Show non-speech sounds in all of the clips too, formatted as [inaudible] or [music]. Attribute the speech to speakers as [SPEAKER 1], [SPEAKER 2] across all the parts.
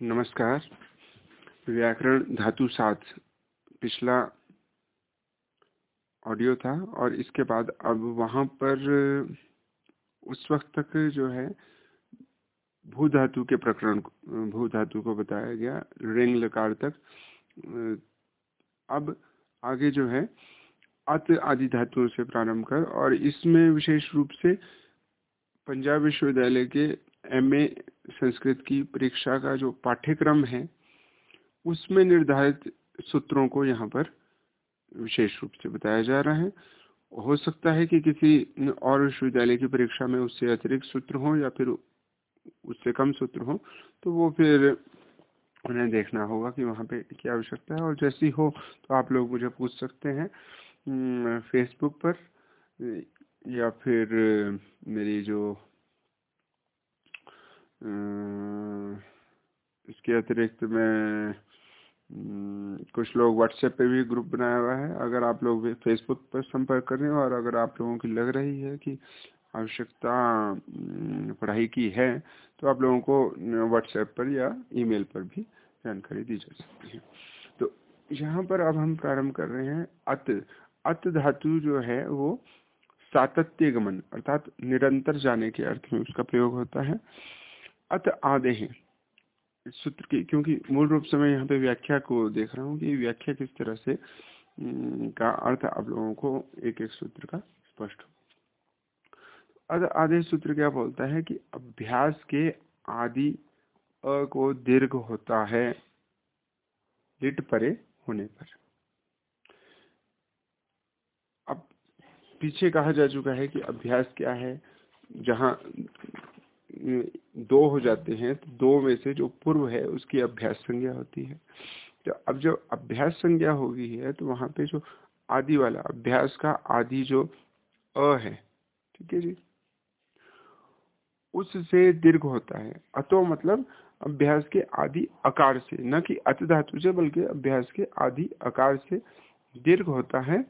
[SPEAKER 1] नमस्कार। व्याकरण धातु सात पिछला ऑडियो था और इसके बाद अब वहाँ पर उस वक्त तक जो है भू धातु के प्रकरण भू धातु को बताया गया रिंग लकार तक। अब आगे जो है, अत आदि धातुओं से प्रारंभ कर और इसमें विशेष रूप से पंजाब विश्वविद्यालय के एमए संस्कृत की परीक्षा का जो पाठ्यक्रम है, उसमें निर्धारित सूत्रों को यहाँ पर विशेष रूप से बताया जा रहा है। हो सकता है कि किसी और विश्वविद्यालय की परीक्षा में उससे अतिरिक्त सूत्र हो या फिर उससे कम सूत्र हो तो वो फिर उन्हें देखना होगा कि वहाँ पे क्या आवश्यकता है। और जैसी हो तो आप लोग मुझे पूछ सकते हैं फेसबुक पर या फिर मेरी जो इसके अतिरिक्त मैं कुछ लोग व्हाट्सएप पे भी ग्रुप बनाया हुआ है। अगर आप लोग फेसबुक पर संपर्क कर और अगर आप लोगों की लग रही है कि आवश्यकता पढ़ाई की है तो आप लोगों को व्हाट्सएप पर या ईमेल पर भी जानकारी दी जा सकती है। तो यहाँ पर अब हम प्रारंभ कर रहे हैं अत। अत धातु जो है वो सातत्य गमन, अर्थात निरंतर जाने के अर्थ में उसका प्रयोग होता है। अत आदे हैं। सूत्र की, क्योंकि मूल रूप से मैं यहाँ पे व्याख्या को देख रहा हूँ कि व्याख्या किस तरह से का अर्थ आप लोगों को एक एक सूत्र का स्पष्ट हो। अद आधे सूत्र क्या बोलता है कि अभ्यास के आदि अ को दीर्घ होता है लिट परे होने पर। अब पीछे कहा जा चुका है कि अभ्यास क्या है, जहाँ दो हो जाते हैं तो दो में से जो पूर्व है, उसकी अभ्यास संज्ञा होती है। तो अब जब अभ्यास संज्ञा होगी है तो वहाँ पे जो आदि वाला अभ्यास का आदि जो अ है, ठीक है जी? उससे दीर्घ होता है। अतो मतलब अभ्यास के आदि आकार से, न कि अत धातु से, बल्कि अभ्यास के आदि आकार से दीर्घ होता है,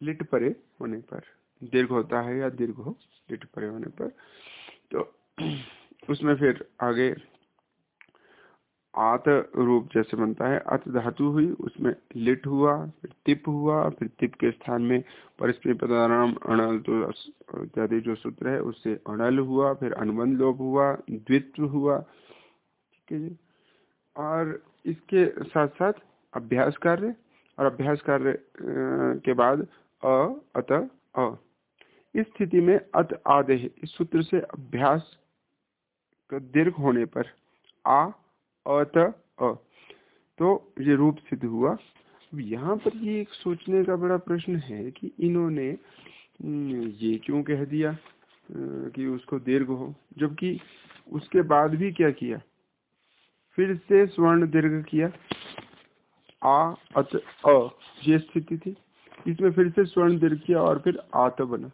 [SPEAKER 1] लिट परे होने पर। दीर्घ होता है या दीर्घ हो लिट परे होने पर। तो [clears throat] उसमें फिर आगे आत रूप जैसे बनता है। अत धातु हुई, उसमें लिट हुआ, फिर तिप हुआ, फिर तिप के स्थान में परिस्पी पदाराम अणल तो इत्यादि जो सूत्र है, उससे अणल हुआ, फिर अनुबंध लोप हुआ, द्वित्व हुआ। ठीक है जी? और इसके साथ साथ अभ्यास कार्य, और अभ्यास कार्य के बाद अ, अत, अ। इस स्थिति में अत आदे इस सूत्र से अभ्यास दीर्घ होने पर आ अत अ तो ये रूप सिद्ध हुआ। यहाँ पर ये एक सोचने का बड़ा प्रश्न है कि इन्होंने ये क्यों कह दिया कि उसको दीर्घ हो? जबकि उसके बाद भी क्या किया? फिर से स्वर्ण दीर्घ किया। आ, अत, अ, ये स्थिति थी। इसमें फिर से स्वर्ण दीर्घ किया और फिर आत बना।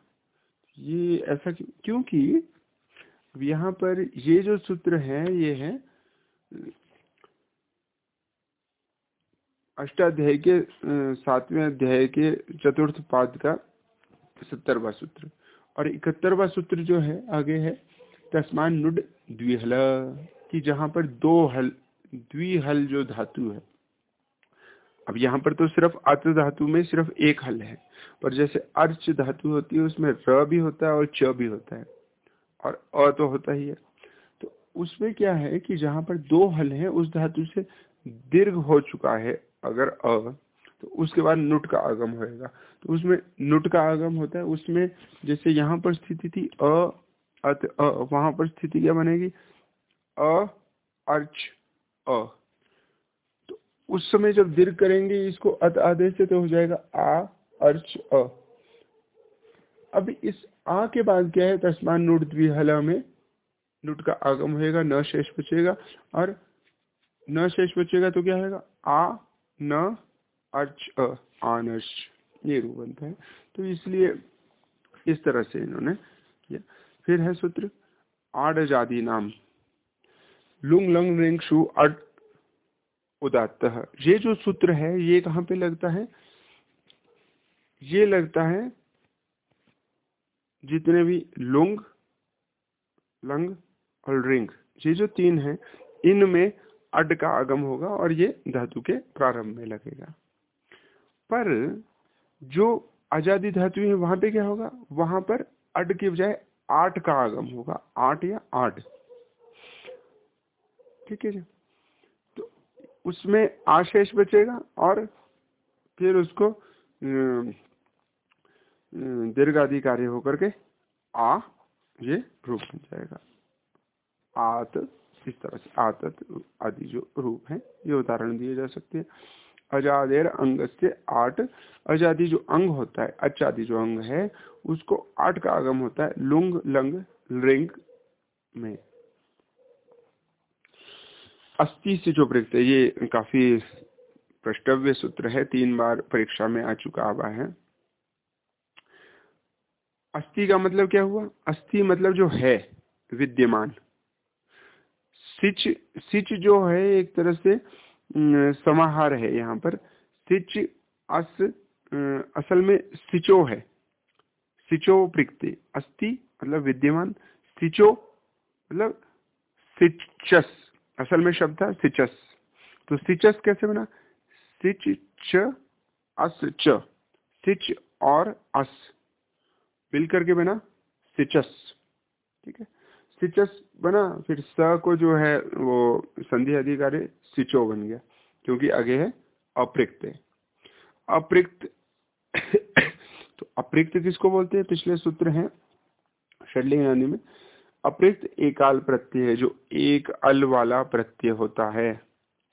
[SPEAKER 1] ये ऐसा क्योंकि यहाँ पर ये जो सूत्र है, ये है, अष्टाध्याय के, सातवें अध्याय के चतुर्थ पाद का सत्तरवा सूत्र। और इकहत्तरवा सूत्र जो है, आगे है तस्मान नुड द्विहल, की जहाँ पर दो हल, द्विहल जो धातु है अब यहाँ पर तो सिर्फ़ अत धातु में सिर्फ़ एक हल है, पर जैसे अर्च धातु होती है, उसमें र भी होता है और च भी होता है, और अ तो होता ही है। तो उसमें क्या है कि जहाँ पर दो हल है, उस धातु से दीर्घ हो चुका है अगर अ तो उसके बाद नुट का आगम होएगा। तो उसमें नुट का आगम होता है, उसमें जैसे यहाँ पर स्थिति थी अ, अत अ, वहाँ पर स्थिति क्या बनेगी? अ, अर्च, अ। उस समय जब दीर्घ करेंगे, इसको अत आदेश से तो हो जाएगा आ, अर्च, अ। अब इस आ के बाद क्या है? तस्मान नुट द्विहला में नुट का आगम होएगा, न शेष बचेगा, और न शेष बचेगा तो क्या होगा आ, न, अर्च, अ, आनर्च। ये रूप बनता है। तो इसलिए इस तरह से इन्होंने किया। फिर है सूत्र आड जादी नाम लुंग, लंग, रिंग, शु अड उदात ये जो सूत्र है, ये कहाँ पे लगता है? ये लगता है जितने भी लुंग, लंग और रिंग, ये जो तीन हैं, इनमें अड का आगम होगा और ये धातु के प्रारंभ में लगेगा। पर जो आज़ादी धातु है, वहाँ पे क्या होगा? वहाँ पर अड के बजाय आठ का आगम होगा। आठ या आठ ठीक है जी? उसमें आशेष बचेगा और फिर उसको दीर्घ आदि कार्य होकर के आ, ये रूप बन जाएगा। आत, इस तरह से आतत आदि जो रूप है, ये उदाहरण दिए जा सकते हैं। अजादेर अंग से आठ अजादि जो अंग होता है अच्छादि जो अंग है, उसको आठ का आगम होता है, लुंग, लंग लिंग में। अस्थि से जो प्रयुक्त है, ये काफ़ी प्रष्टव्य सूत्र है, तीन बार परीक्षा में आ चुका हुआ है। अस्थि का मतलब क्या हुआ? अस्थि मतलब जो है, विद्यमान। सिच सिच जो है, एक तरह से समाहार है यहाँ पर। सिच अस असल में सिचो है। सिचो प्रकृति अस्थि मतलब विद्यमान। सिचो मतलब सिचस। असल में शब्द था सिचस तो सिचस कैसे बना? सिच च, अस च। सिच और अस। मिल करके बना सिचस ठीक है? सिचस बना, फिर स को जो है वो संधि अधिकारी सिचो बन गया, क्योंकि आगे है अप्रिक्त। अप्रिक्त [coughs] तो अप्रिक्त किसको बोलते हैं? पिछले सूत्र हैं षडलिंग में। अप्रिक्त एकाल प्रत्यय है, जो एक अल वाला प्रत्यय होता है।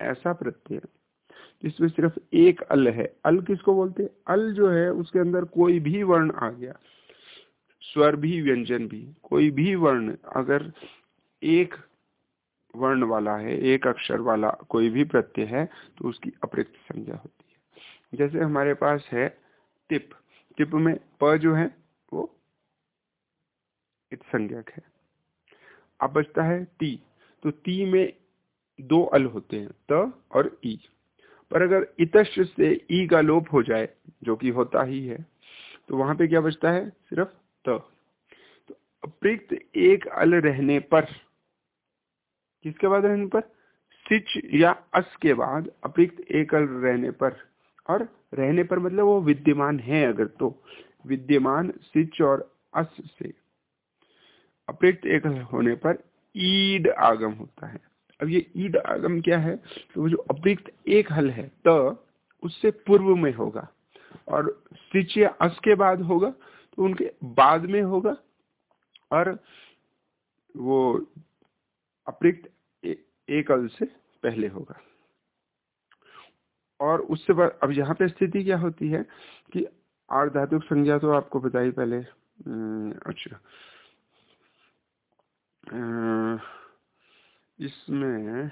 [SPEAKER 1] ऐसा प्रत्यय जिसमें सिर्फ़ एक अल है। अल किसको बोलते हैं? अल जो है, उसके अंदर कोई भी वर्ण आ गया। स्वर भी, व्यंजन भी, कोई भी वर्ण, अगर एक वर्ण वाला है, एक अक्षर वाला कोई भी प्रत्यय है तो उसकी अप्रयुक्त संज्ञा होती है। जैसे हमारे पास है टिप। टिप में प जो है, वो संज्ञक है। अब बचता है टी तो टी में दो अल होते हैं, त और ई पर अगर इतश से ई का लोप हो जाए, जो कि होता ही है तो वहाँ पे क्या बचता है? सिर्फ़ त। तो अप्रयुक्त एक अल रहने पर, किसके बाद रहने पर? सिच या अस के बाद अप्रयुक्त एक अल रहने पर। और रहने पर मतलब वो विद्यमान है अगर तो। विद्यमान सिच और अस से। अप्रयुक्त एक होने पर ईड आगम होता है। अब ये ईड आगम क्या है? तो वो जो अप्रयुक्त एक हल है, त तो उससे पूर्व में होगा और सिच या अस के बाद होगा तो उनके बाद में होगा और वो अप्रयुक्त एक अल से पहले होगा। और उससे बाद, अब यहाँ पे स्थिति क्या होती है कि आर धातुक संज्ञा तो आपको बताई पहले। अच्छा। इसमें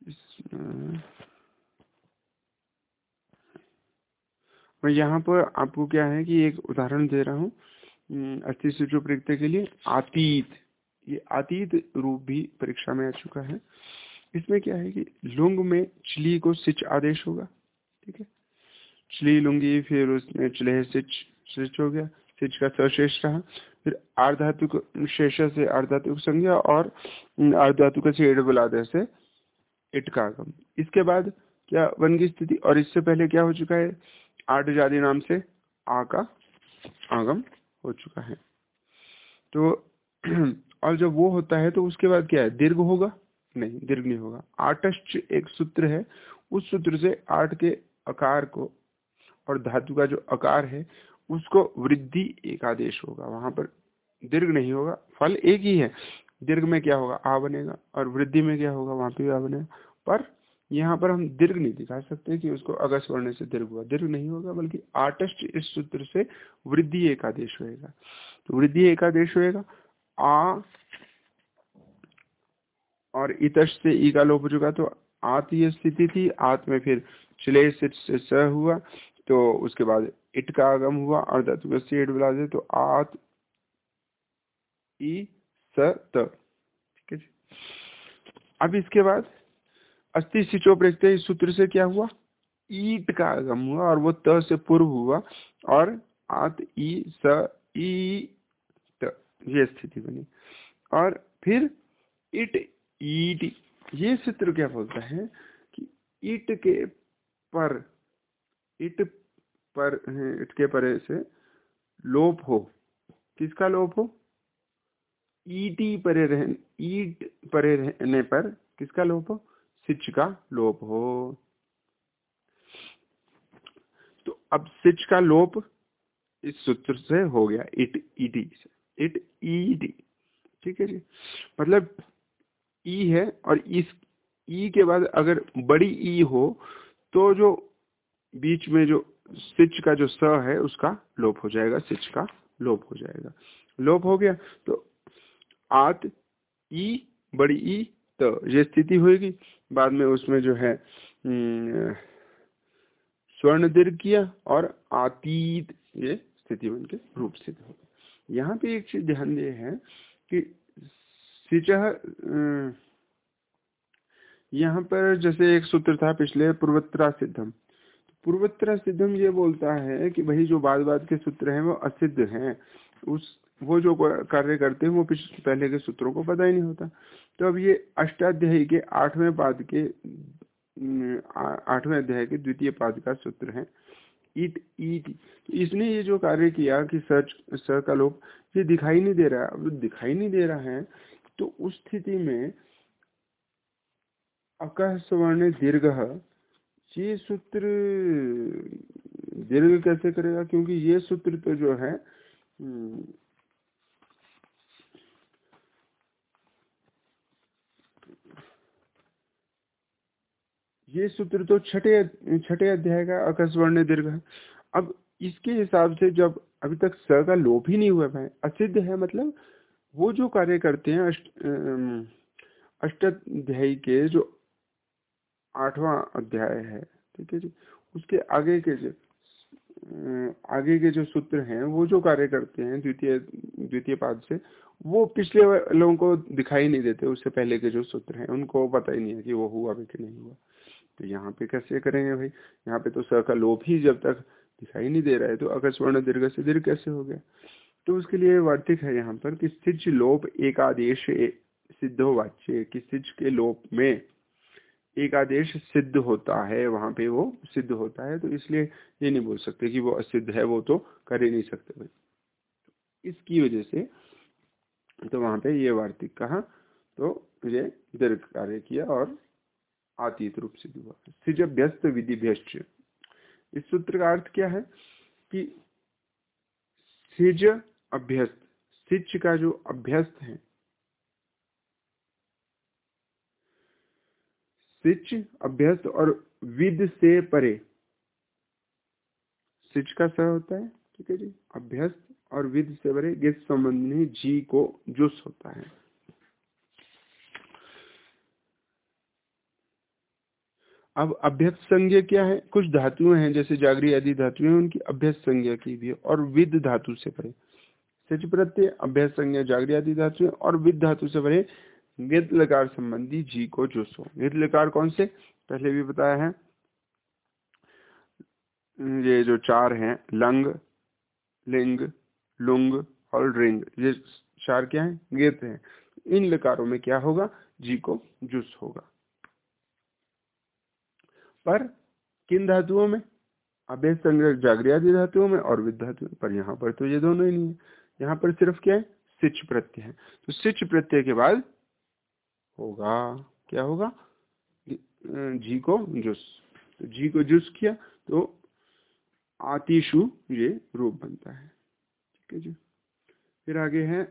[SPEAKER 1] इसमें मैं यहाँ पर आपको क्या है कि एक उदाहरण दे रहा हूँ अस्थि सूचो प्रयुक्त के लिए आतीत ये आतीत रूप भी परीक्षा में आ चुका है। इसमें क्या है कि लुंग में चिली को सिच आदेश होगा, ठीक है? चली लुंगी, फिर उसमें चले सिच सिच हो गया सिच का सशेष रहा। फिर आर्धातु शेष से आर्धातु संज्ञा और आर्धातु का छेड़ बुलादे से इट का आगम इसके बाद क्या वन की स्थिति? और इससे पहले क्या हो चुका है? आठ जाति नाम से आ का आगम हो चुका है। तो और जब वो होता है तो उसके बाद क्या है? दीर्घ होगा? नहीं, दीर्घ नहीं होगा। आटश्च एक सूत्र है। उस सूत्र से आठ के आकार को और धातु का जो आकार है, उसको वृद्धि एक आदेश होगा। वहाँ पर दीर्घ नहीं होगा, फल एक ही है। दीर्घ में क्या होगा? आ बनेगा। और वृद्धि में क्या होगा? वहाँ पे भी आ बनेगा। पर यहाँ पर हम दीर्घ नहीं दिखा सकते कि उसको अगस्त वर्ण से दीर्घ हुआ। दीर्घ नहीं होगा, बल्कि आटस्ट इस सूत्र से वृद्धि एकादेश होएगा। तो वृद्धि एकादेश होएगा। आ और इतश से ई का लोप हो चुका तो आत स्थिति थी। आत में फिर चले से स हुआ। तो उसके बाद इट का आगम हुआ, और धातु से इट बुला दे तो आत, ई ठीक है अब इसके बाद अस्थि सिचो प्रयुक्त इस सूत्र से क्या हुआ? ईट का आगम हुआ, और वो त से पूर्व हुआ, और आत, ई, स, ई, त। ये स्थिति बनी। और फिर इट ईट, ये सूत्र क्या बोलता है कि इट के पर इट पर इट के परे से लोप हो। किसका लोप हो? ईटी परे रह ईट परे रहने पर किसका लोप हो? सिच का लोप हो। तो अब सिच का लोप इस सूत्र से हो गया इट ईटी से। इट ईटी। ठीक है जी? मतलब ई है और इस, ई के बाद अगर बड़ी ई हो तो जो बीच में जो सिच का जो स है, उसका लोप हो जाएगा, सिच का लोप हो जाएगा। लोप हो गया तो आत, ई, बड़ी ई तो ये स्थिति होगी बाद में उसमें जो है स्वर्ण दीर्घ किया और आतीत, ये स्थिति बन के रूप सिद्ध हो गया। यहाँ पे एक चीज़ ध्यान दे है कि सिच यहाँ पर जैसे एक सूत्र था पिछले पूर्वत्रा सिद्धम। पूर्वोत्तर सिद्धम ये बोलता है कि भाई जो बाद बाद के सूत्र हैं, वो असिद्ध हैं। उस, वो जो कार्य करते हैं, वो पहले के सूत्रों को पता ही नहीं होता। तो अब ये अष्टाध्यायी के आठवें पाद के आठवें अध्याय के द्वितीय पाद का सूत्र है। ईट ईट। इसने ये जो कार्य किया कि सच स का लोप, ये दिखाई नहीं दे रहा। है अब दिखाई नहीं दे रहा है तो उस स्थिति में अकह स्वर्ण दीर्घ ये सूत्र दीर्घ कैसे करेगा? क्योंकि ये सूत्र तो जो है हम्म, ये सूत्र तो छठे छठे अध्याय का अकस्वर्ण दीर्घ है। अब इसके हिसाब से जब अभी तक स का लोप ही नहीं हुआ है असिद्ध है मतलब वो जो कार्य करते हैं अष्ट अष्टाध्यायी के जो आठवां अध्याय है, ठीक है जी? उसके आगे के जो आगे के जो सूत्र हैं, वो जो कार्य करते हैं द्वितीय द्वितीय पाद से, वो पिछले लोगों को दिखाई नहीं देते, उससे पहले के जो सूत्र हैं, उनको पता ही नहीं है कि वो हुआ भी कि नहीं हुआ। तो यहाँ पे कैसे करेंगे भाई? यहाँ पे तो स का लोप ही जब तक दिखाई नहीं दे रहा है तो अगर स्वर्ण दीर्घ से दीर्घ कैसे हो गया? तो उसके लिए वार्तिक है यहाँ पर कि सिच लोप एकादेश सिद्धो वाच्य, कि सिच के लोप में एक आदेश सिद्ध होता है, वहाँ पे वो सिद्ध होता है तो इसलिए ये नहीं बोल सकते कि वो असिद्ध है, वो तो कर ही नहीं सकते भाई। इसकी वजह से तो वहाँ पे ये वार्तिक कहा तो ये दीर्घ कार्य किया और आतीत रूप सिद्ध हुआ। सिज व्यस्त विधि भ्यस्त इस सूत्र का अर्थ क्या है कि सिज अभ्यस्त सिच का जो अभ्यस्त है सिच अभ्यस्त और विद से परे। सिच का स होता है, ठीक है जी? अभ्यस्त और विद से परे गिस संबंधी जी को जुस होता है। अब अभ्यस्त संज्ञा क्या है? कुछ धातुएँ हैं, जैसे जागरी आदि धातुएँ उनकी अभ्यस्त संज्ञा की भी है, और विद धातु से परे। सिच प्रत्यय, अभ्यस्त संज्ञा, जागरी आदि धातुएँ, और विद धातु से परे गिद लकार संबंधी जी को जुसो गिद लकार कौन से? पहले भी बताया है। ये जो चार हैं, लंग, लिंग, लुंग और रिंग, ये चार क्या है? गित हैं। इन लकारों में क्या होगा? जी को जुस होगा। पर किन धातुओं में? अभ्यस संग्रह जागृति धातुओं में और विद धातुओं पर यहाँ पर तो ये दोनों ही नहीं है। यहाँ पर सिर्फ़ क्या है? सिच प्रत्यय है। तो सिच प्रत्यय के बाद होगा, क्या होगा? जी को जुस तो जी को जुस किया तो आतिशु ये रूप बनता है। ठीक है जी। फिर आगे है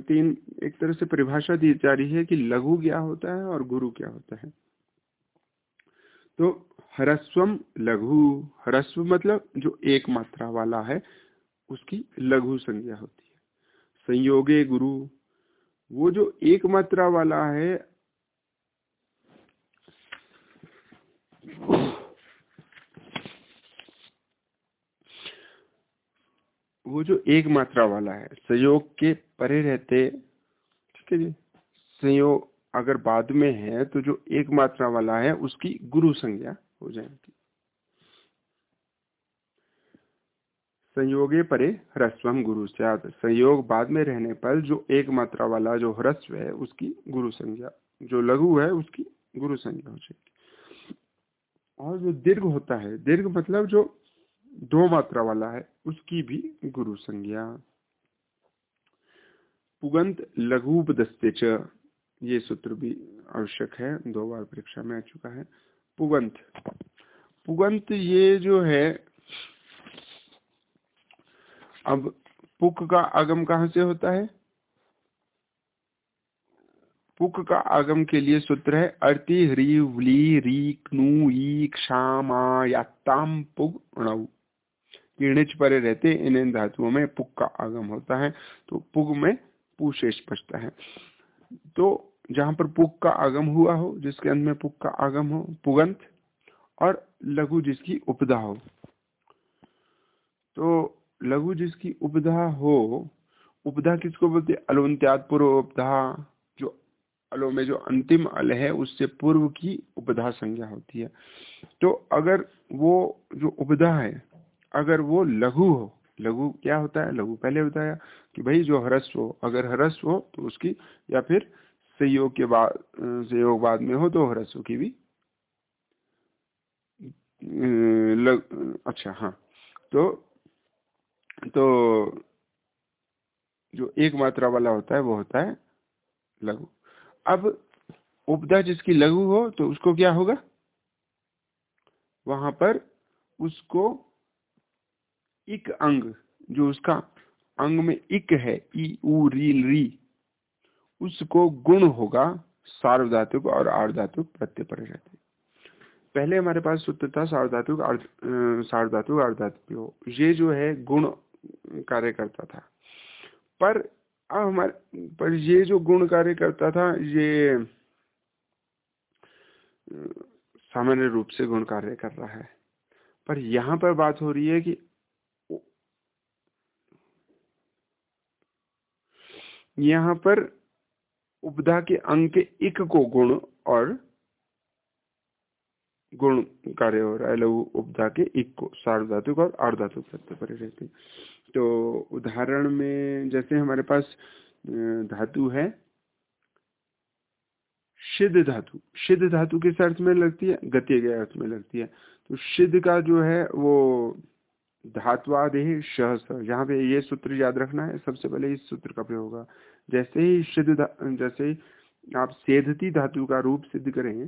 [SPEAKER 1] तीन, एक तरह से परिभाषा दी जा रही है कि लघु क्या होता है और गुरु क्या होता है। तो हरस्वम लघु, हरस्व मतलब जो एक मात्रा वाला है, उसकी लघु संज्ञा होती है। संयोगे गुरु, वो जो एक मात्रा वाला है वो जो एक मात्रा वाला है, संयोग के परे रहते, ठीक है जी? संयोग अगर बाद में है तो जो एक मात्रा वाला है, उसकी गुरु संज्ञा हो जाएगी। संयोगे परे ह्रस्वम गुरु सद संयोग बाद में रहने पर जो एक मात्रा वाला जो ह्रस्व है, उसकी गुरु संज्ञा, जो लघु है, उसकी गुरु संज्ञा हो जाएगी। और जो दीर्घ होता है, दीर्घ मतलब जो दो मात्रा वाला है, उसकी भी गुरु संज्ञा। पुगंत लघुपदस्ते च, ये सूत्र भी आवश्यक है, दो बार परीक्षा में आ चुका है। पुगंत। पुगंत ये जो है, अब पुक का आगम कहाँ से होता है? पुक का आगम के लिए सूत्र है, अर्ति, ह्री, व्ली, री, क्नु क्षामा याताम पुग, अणु। किणिच परे रहते इन इन धातुओं में पुक का आगम होता है तो पुग में पुशेष बचता है। तो जहाँ पर पुक का आगम हुआ हो, जिसके अंत में पुक का आगम हो, पुगंत, और लघु जिसकी उपदा हो। तो लघु जिसकी उपधा हो उपधा किसको बोलते अलोन्त्याद पूर्व उपधा अलो में जो अंतिम अल है, उससे पूर्व की उपधा संज्ञा होती है। तो अगर वो जो उपधा है, अगर वो लघु हो, लघु क्या होता है? लघु पहले बताया कि भाई जो ह्रस्व हो, अगर ह्रस्व हो तो उसकी या फिर संयोग के बाद, संयोग बाद में हो तो ह्रस्व की भी लग अच्छा हाँ तो तो जो एक मात्रा वाला होता है, वो होता है लघु। अब उपदा जिसकी लघु हो तो उसको क्या होगा? वहाँ पर उसको इक अंग, जो उसका अंग में इक है, ई, उ, री री, उसको गुण होगा, सार्वधातुक और आर्धातुक प्रत्यय पर रहते पहले हमारे पास सूत्र था सार्वधातुक सार्वधातुक, आर्धातुक ये जो है गुण कार्य करता था। पर हमारे, पर ये जो गुण कार्य करता था, ये, सामान्य रूप से गुण कार्य कर रहा है। पर यहाँ पर बात हो रही है कि यहाँ पर उपधा के अंक के इक को गुण और गुण कार्य हो रहा है। लघु उपधा के इक को, सार्वधातुक और अर्धातुक सत्य पर रहते तो उदाहरण में जैसे हमारे पास धातु है। सिद्ध धातु। सिद्ध धातु किस अर्थ में लगती है? गति के अर्थ में लगती है। तो सिद्ध का जो है, वो धातुआदेह शह यहाँ पे ये सूत्र याद रखना है। सबसे पहले इस सूत्र का प्रयोग होगा। जैसे ही सिद्ध जैसे ही आप सेधती धातु का रूप सिद्ध करें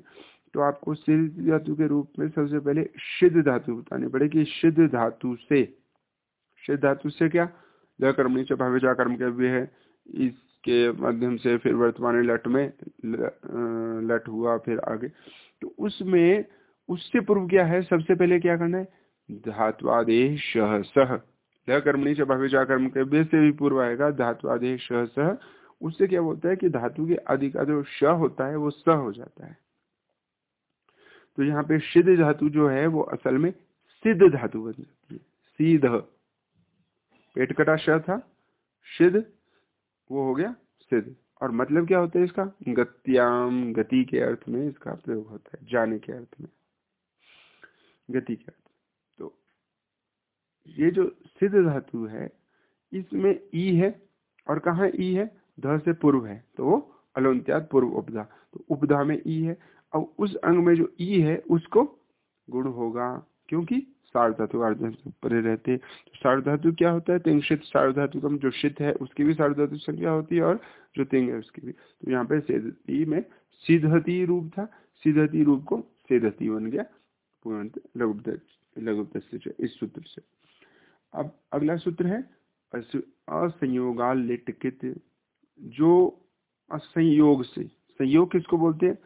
[SPEAKER 1] तो आपको सिद्ध धातु के रूप में सबसे पहले सिद्ध धातु बतानी पड़ेगी। सिद्ध धातु से। सिद्ध धातु से क्या? कर्मणी से भावे कर्म के भी है। इसके माध्यम से फिर वर्तमान लट में लट हुआ फिर आगे। तो उसमें, उससे पूर्व क्या है? सबसे पहले क्या करना है? धातुआदेश सह सह कर्मणी से भावे कर्म के बे से भी पूर्व आएगा। धातुआदेश सह सह उससे क्या होता है कि धातु के आदि का जो श होता है, वो स हो जाता है। तो यहाँ पे सिद्ध धातु जो है, वो असल में सिद्ध धातु बन जाती है। सीध पेट कटा श था, सिद्ध, वो हो गया सिद्ध। और मतलब क्या होता है इसका? गत्याम, गति के अर्थ में इसका प्रयोग होता है, जाने के अर्थ में। गति के अर्थ। तो ये जो सिद्ध धातु है, इसमें ई है, और कहा ई है? ध से पूर्व है तो वो अलोन्त्याद पूर्व उपधा। तो उपधा में ई है, अब उस अंग में जो ई है, उसको गुण होगा, क्योंकि सार्वधातु अर्धातु परे रहते तो सार्वधातु क्या होता है? तिंगशित सार्वधातुकम जो शित है, उसकी भी सार्वधातु संख्या होती है और जो तिंग है, उसकी भी। तो यहाँ पे सेदती में सीधती रूप था। सीधती रूप को सेदती बन गया लघुप्त इस सूत्र से। अब अगला सूत्र है असंयोगाल लिटकित जो असंयोग से संयोग किसको बोलते हैं?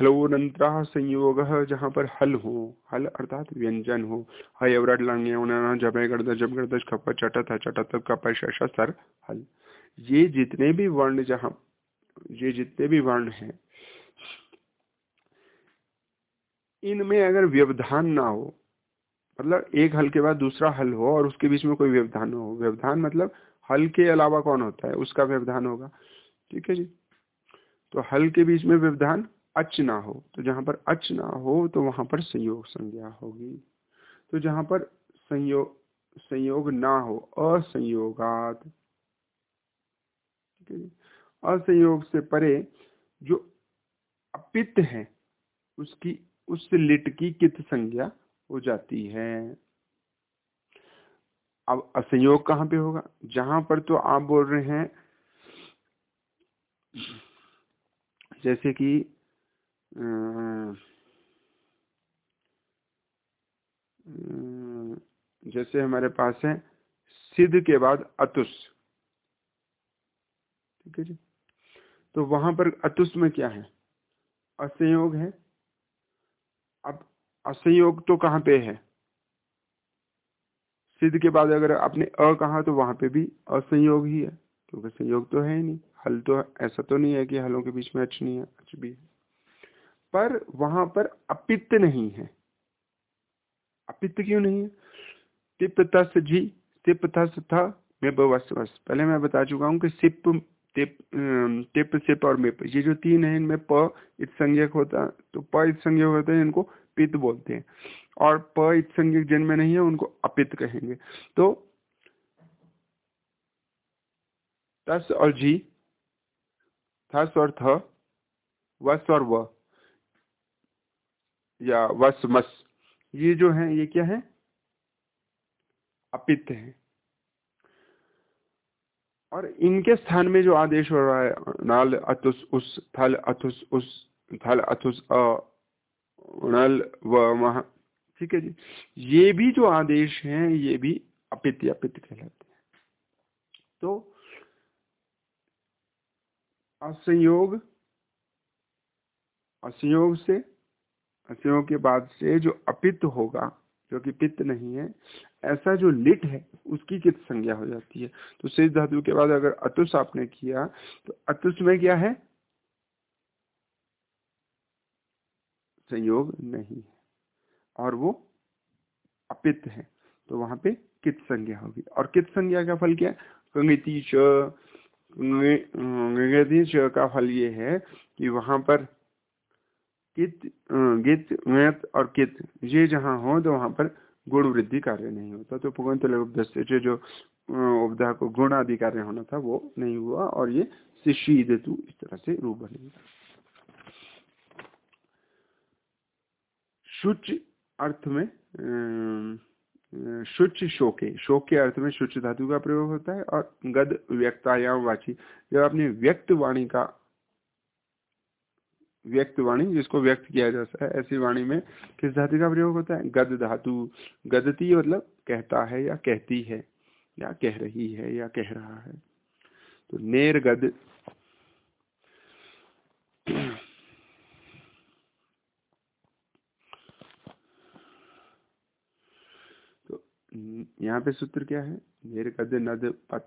[SPEAKER 1] हलोनंतरा संयोग जहाँ पर हल हो। हल अर्थात व्यंजन हो। हयवरट लंगे जब गर्द जब गर्दश खप चटत चटत कप शश सर हल। ये जितने भी वर्ण जहाँ ये जितने भी वर्ण हैं, इनमें अगर व्यवधान ना हो मतलब एक हल के बाद दूसरा हल हो और उसके बीच में कोई व्यवधान हो। व्यवधान मतलब हल के अलावा कौन होता है? उसका व्यवधान होगा। ठीक है जी? तो हल के बीच में व्यवधान अच ना हो तो जहाँ पर अच ना हो तो वहाँ पर संयोग संज्ञा होगी। तो जहाँ पर संयोग संयोग ना हो, असंयोगात असंयोग से परे जो अपित है, उसकी, उस लिट की कित संज्ञा हो जाती है। अब असंयोग कहाँ पे होगा? जहाँ पर तो आप बोल रहे हैं, जैसे कि जैसे हमारे पास है, सिद्ध के बाद अतुष ठीक है जी? तो वहाँ पर अतुष में क्या है? असंयोग है। अब असंयोग तो कहाँ पे है? सिद्ध के बाद अगर आपने अ कहा तो वहाँ पे भी असंयोग ही है, क्योंकि संयोग तो है ही नहीं। हल तो ऐसा तो नहीं है कि हलों के बीच में अच नहीं है, अच भी है। पर वहाँ पर अपित्त नहीं है। अपित्त क्यों नहीं है? तिप तस जी तिप तस था मैं बस बस पहले मैं बता चुका हूँ कि सिप टिप टिप सिप और मिप। ये जो तीन है, इनमें प इत संज्ञक होता तो प इत संज्ञक होता है, इनको पित बोलते हैं। और प इत संज्ञक जिनमें नहीं है, उनको अपित कहेंगे। तो तस और जी, थस और थ, वस और व। या वस मस। ये जो है, ये क्या है? अपित है। और इनके स्थान में जो आदेश हो रहा है, नाल अतुस, उस, थल अथुस उस, थल अथुस अल व, मह। ठीक है जी? ये भी जो आदेश हैं, ये भी अपित अपित कहलाते हैं। तो असंयोग असंयोग से असंयोग के बाद से जो अपित होगा, जो कि पित्त नहीं है, ऐसा जो लिट है, उसकी कित संज्ञा हो जाती है। तो शेष धातु के बाद अगर अतुष आपने किया तो अतुष में क्या है? संयोग नहीं है। और वो अपित है। तो वहाँ पे कित संज्ञा होगी। और कित संज्ञा का फल क्या च का फल ये है कि वहाँ पर कित गित गत और कित। ये जहाँ हो तो वहाँ पर गुण वृद्धि कार्य नहीं होता। तो पुगंत से जो उपधा को गुण आदि कार्य होना था, वो नहीं हुआ और ये शिशी तू इस तरह से रूप बनेगा शुच अर्थ में शुच शोके। शोक के अर्थ में शुच धातु का प्रयोग होता है और गद व्यक्तायाम वाची जब आपने व्यक्त वाणी का व्यक्त वाणी, जिसको व्यक्त किया जाता है, ऐसी वाणी में किस धातु का प्रयोग होता है? गद धातु। गदती मतलब कहता है या कहती है, या कह रही है, या कह रहा है। तो नेर गद। तो यहाँ पे सूत्र क्या है? नेर गद नद पत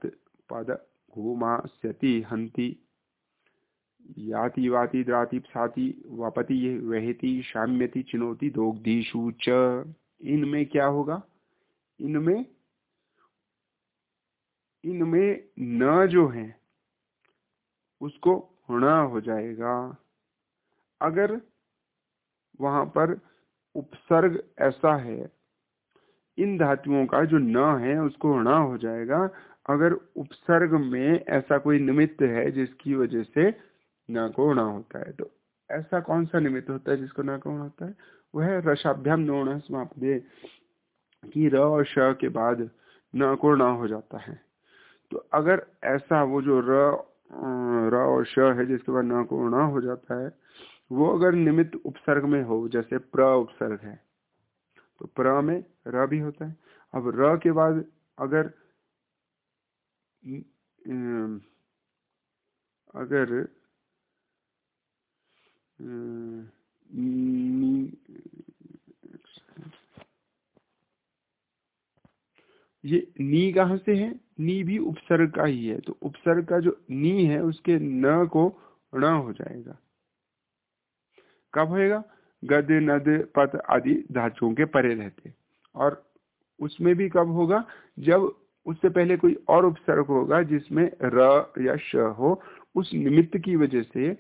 [SPEAKER 1] पद घूमा स्यति हंती याति वाति द्राति साति वापति वहती शाम्यति चिनोती दोग्धीशु च। इनमें क्या होगा? इनमें इनमें न जो है, उसको होना हो जाएगा। अगर वहाँ पर उपसर्ग ऐसा है, इन धातुओं का जो न है, उसको होना हो जाएगा। अगर उपसर्ग में ऐसा कोई निमित्त है, जिसकी वजह से न को होना होता है। तो ऐसा कौन सा निमित्त होता है जिसको न को होता है? वह रसाभ्याम नोण समाप्त कि र और श के बाद न को न हो जाता है। तो अगर ऐसा वो जो र र और श है जिसके बाद न को न हो जाता है, वो अगर निमित्त उपसर्ग में हो, जैसे प्र उपसर्ग है तो प्र में र भी होता है। अब र के बाद अगर अगर ये नी कहाँ से है? नी भी उपसर्ग का ही है। तो उपसर्ग का जो नी है, उसके न को न हो जाएगा। कब होएगा? गद, नद, पत आदि धातुओं के परे रहते। और उसमें भी कब होगा? जब उससे पहले कोई और उपसर्ग होगा, जिसमें र या श हो, उस निमित्त की वजह से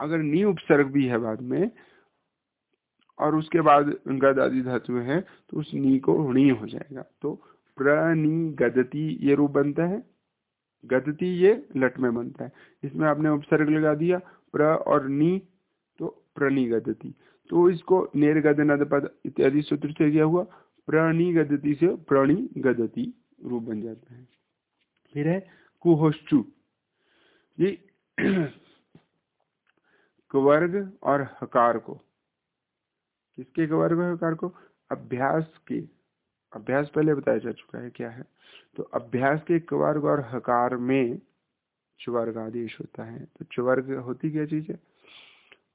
[SPEAKER 1] अगर नी उपसर्ग भी है बाद में, और उसके बाद गद आदि धातु है तो उस नी को ऋणी हो जाएगा। तो प्रनी गदती ये रूप बनता है, गदती ये लट में बनता है। इसमें आपने उपसर्ग लगा दिया, प्र और नी तो प्रनी गदती तो इसको नेर गद नद पद इत्यादि सूत्र से क्या हुआ प्रणी गदती से प्रणी गदती रूप बन जाता है। फिर है कुहोश्चु। ये कवर्ग और हकार को। किसके कवर्ग और हकार को? अभ्यास के। अभ्यास पहले बताया जा चुका है क्या है? तो अभ्यास के कवर्ग और हकार में चुवर्ग आदेश होता है। तो चुवर्ग होती क्या चीज़ है?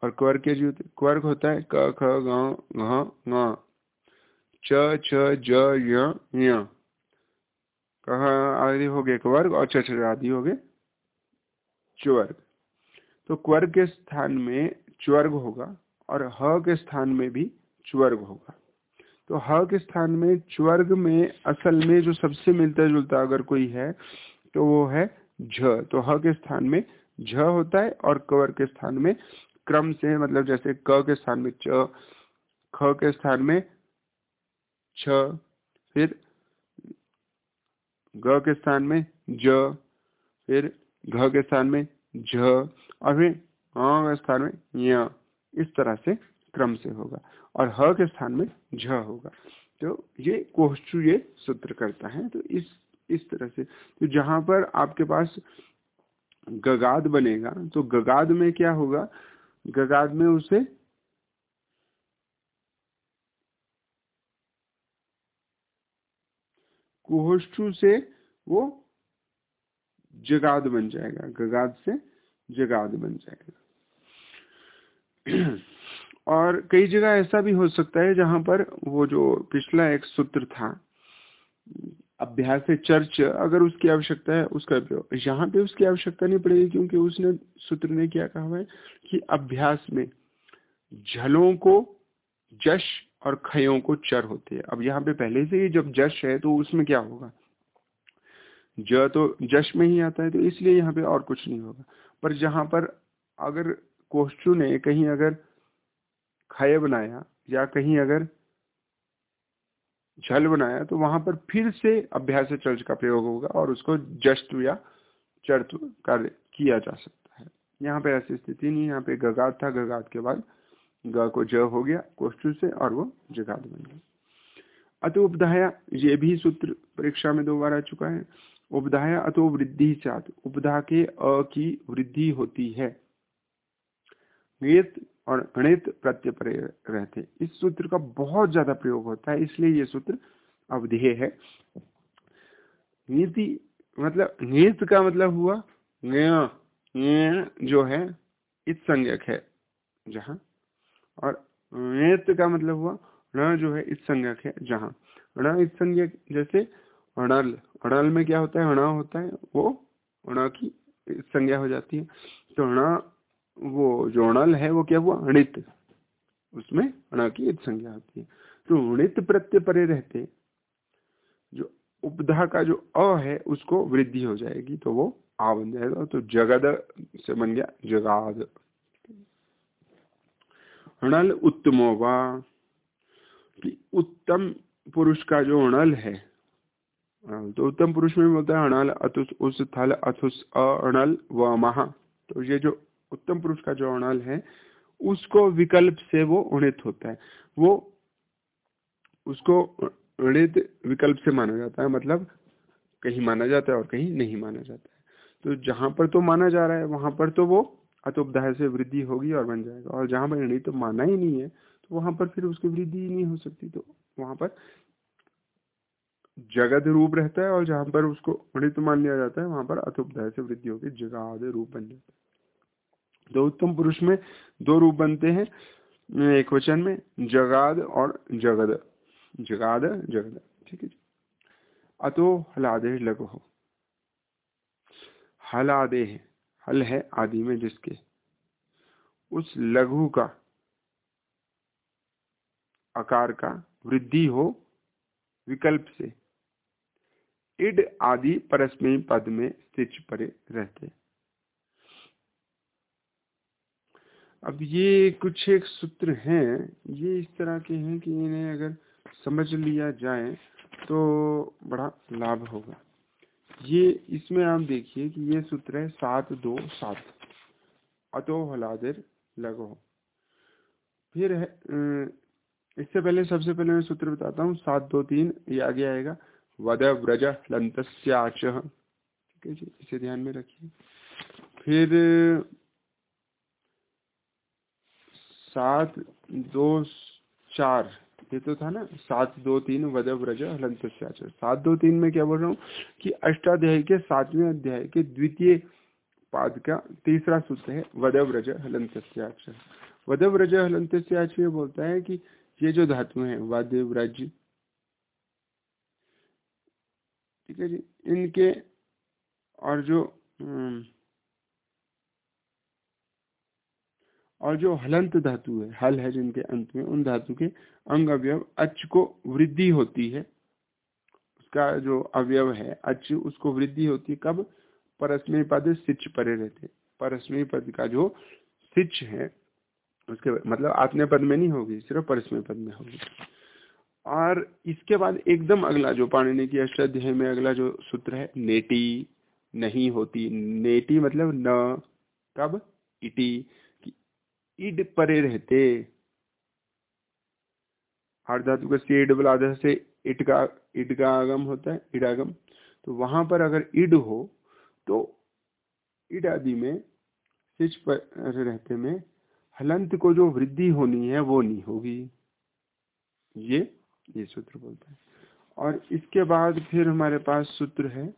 [SPEAKER 1] और क्वर्ग क्या चीज़ होती क्वर्ग होता है क, ख, ग च, छ, ज, य कहा आदि हो गए क्वर्ग और च आदि हो गए चुवर्ग। तो क्वर्ग के स्थान में चुवर्ग होगा और ह के स्थान में भी चुवर्ग होगा। तो ह के स्थान में चुवर्ग में असल में जो सबसे मिलता जुलता अगर कोई है तो वो है झ। तो ह के स्थान में झ होता है और कवर के स्थान में क्रम से मतलब जैसे क के स्थान में च, ख के स्थान में छ, फिर ग के स्थान में ज, फिर घ के स्थान में झ और फिर के स्थान में य, इस तरह से क्रम से होगा और ह के स्थान में झ होगा। तो ये कोश्चु ये सूत्र करता है। तो इस इस तरह से तो जहाँ पर आपके पास गगाद बनेगा तो गगाद में क्या होगा? गगाद में उसे कुहोष्टु से वो जगाद बन जाएगा। गगाद से जगाद बन जाएगा। और कई जगह ऐसा भी हो सकता है जहाँ पर वो जो पिछला एक सूत्र था, अभ्यास चर्च, अगर उसकी आवश्यकता है, उसका प्रयोग। यहाँ पे उसकी आवश्यकता नहीं पड़ेगी क्योंकि उसने सूत्र ने क्या कहा है कि अभ्यास में झलों को जश और खयों को चर होते हैं। अब यहाँ पे पहले से ही जब जश है तो उसमें क्या होगा? ज तो जश में ही आता है तो इसलिए यहाँ पे और कुछ नहीं होगा। पर जहाँ पर अगर कोश्चु ने कहीं अगर खय बनाया या कहीं अगर झल बनाया तो वहाँ पर फिर से अभ्यास चर्च का प्रयोग होगा और उसको जस्ट या चर्च कार्य किया जा सकता है। यहाँ पे ऐसी स्थिति नहीं यहाँ पे गगात था गगात के बाद ग को ज हो गया कोष्टु से और वो जगात बन गया। अत उपधाया ये भी सूत्र परीक्षा में दो बार आ चुका है। उपधाया अतो वृद्धि चात उपधा के अ की वृद्धि होती है। और गणित प्रत्यय रहते। इस सूत्र का बहुत ज़्यादा प्रयोग होता है, इसलिए ये सूत्र अवधेय है। नीति मतलब नीत का मतलब हुआ जो है इत संज्ञक है, जहाँ। और नेत का मतलब हुआ ण जो है, इस संज्ञक है, जहाँ। ण इस संज्ञक जैसे अणल अणल में क्या होता है? अणा होता है, वो अणा की संज्ञा हो जाती है। तो अणा, वो जो अणल है, वो क्या हुआ? अणित। उसमें अणा की एक संज्ञा होती है। तो अणित प्रत्यय परे रहते, जो उपधा का जो अ है, उसको वृद्धि हो जाएगी तो वो आ बन जाएगा। तो जगद से बन गया, जगाद। अणल उत्तमोवा, कि उत्तम पुरुष का जो अणल है तो उत्तम पुरुष में बोलता है अणल अतुस उस थल अथुस अणल व महा। तो ये जो उत्तम पुरुष का जो अणल है, उसको विकल्प से वो उणित होता है। वो उसको उणित विकल्प से माना जाता है मतलब कहीं माना जाता है और कहीं नहीं माना जाता है। तो जहाँ पर तो माना जा रहा है, वहाँ पर तो वो अतुपदाय से वृद्धि होगी और बन जाएगा। और जहाँ पर नहीं तो माना ही नहीं है तो वहाँ पर फिर उसकी वृद्धि ही नहीं हो सकती। तो वहाँ पर जगद रूप रहता है और जहाँ पर उसको उणित मान लिया जाता है, वहाँ पर अतुपदाय से वृद्धि होगी जगाद रूप बन जाता है। तो उत्तम पुरुष में दो रूप बनते हैं, एक वचन में जगाद और जगद। जगाद, जगद, ठीक है अतो हलादे लघु। हो हलादे है, हल है आदि में जिसके। उस लघु का आकार का वृद्धि हो विकल्प से। इड आदि परस्मय पद में स्थित परे रहते। अब ये कुछ एक सूत्र हैं, ये इस तरह के हैं कि इन्हें अगर समझ लिया जाए तो बड़ा लाभ होगा। ये इसमें आप देखिए कि ये सूत्र है सात दो सात। अतो हलादेर लगो। फिर है इससे पहले, सबसे पहले मैं सूत्र बताता हूँ, सात दो तीन, ये आगे आएगा। वद व्रज लंत्याच ठीक है जी, इसे ध्यान में रखिए। फिर, सात दो चार, ये तो था ना? सात दो तीन वद व्रज हलंत्याच सात दो तीन में क्या बोल रहा हूँ? कि अष्टाध्याय के सातवें अध्याय के द्वितीय पाद का तीसरा सूत्र है वद व्रज हलंत्याच वद व्रज हलंत्याच में बोलता है कि ये जो धातु है वाद्य व्रज ठीक है जी। इनके और जो हम्म, और जो हलंत धातु है हल है जिनके अंत में उन धातु के अंग अवयव अच को वृद्धि होती है। उसका जो अवयव है अच उसको वृद्धि होती है। कब? परस्मय पद सिच परे रहते। परस्मय पद का जो सिच है उसके मतलब आत्मय पद में नहीं होगी सिर्फ़ परस्मय पद में होगी। और इसके बाद एकदम अगला जो पाणिनि की अष्टाध्याय में अगला जो सूत्र है, नेटी नहीं होती। नेटी मतलब न कब इटी इड परे रहते। हर धातु का सेड बलाद से इट का, इड का आगम होता है इडागम तो वहाँ पर अगर इड हो तो इड आदि में सिच पर रहते में हलंत को जो वृद्धि होनी है, वो नहीं होगी। ये ये सूत्र बोलते हैं। और इसके बाद फिर हमारे पास सूत्र है।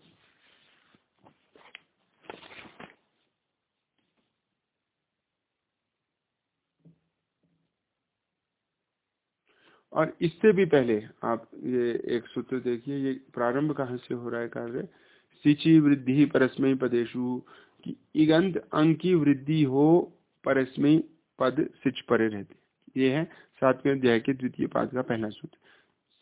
[SPEAKER 1] और इससे भी पहले आप ये एक सूत्र देखिए, ये प्रारंभ कहाँ से हो रहा है कार्य? सिचि वृद्धि परस्मय पदेशु की इगंत अंक की वृद्धि हो परस्मय पद सिच परे रहते। ये है सातवें अध्याय के द्वितीय पाद का पहला सूत्र।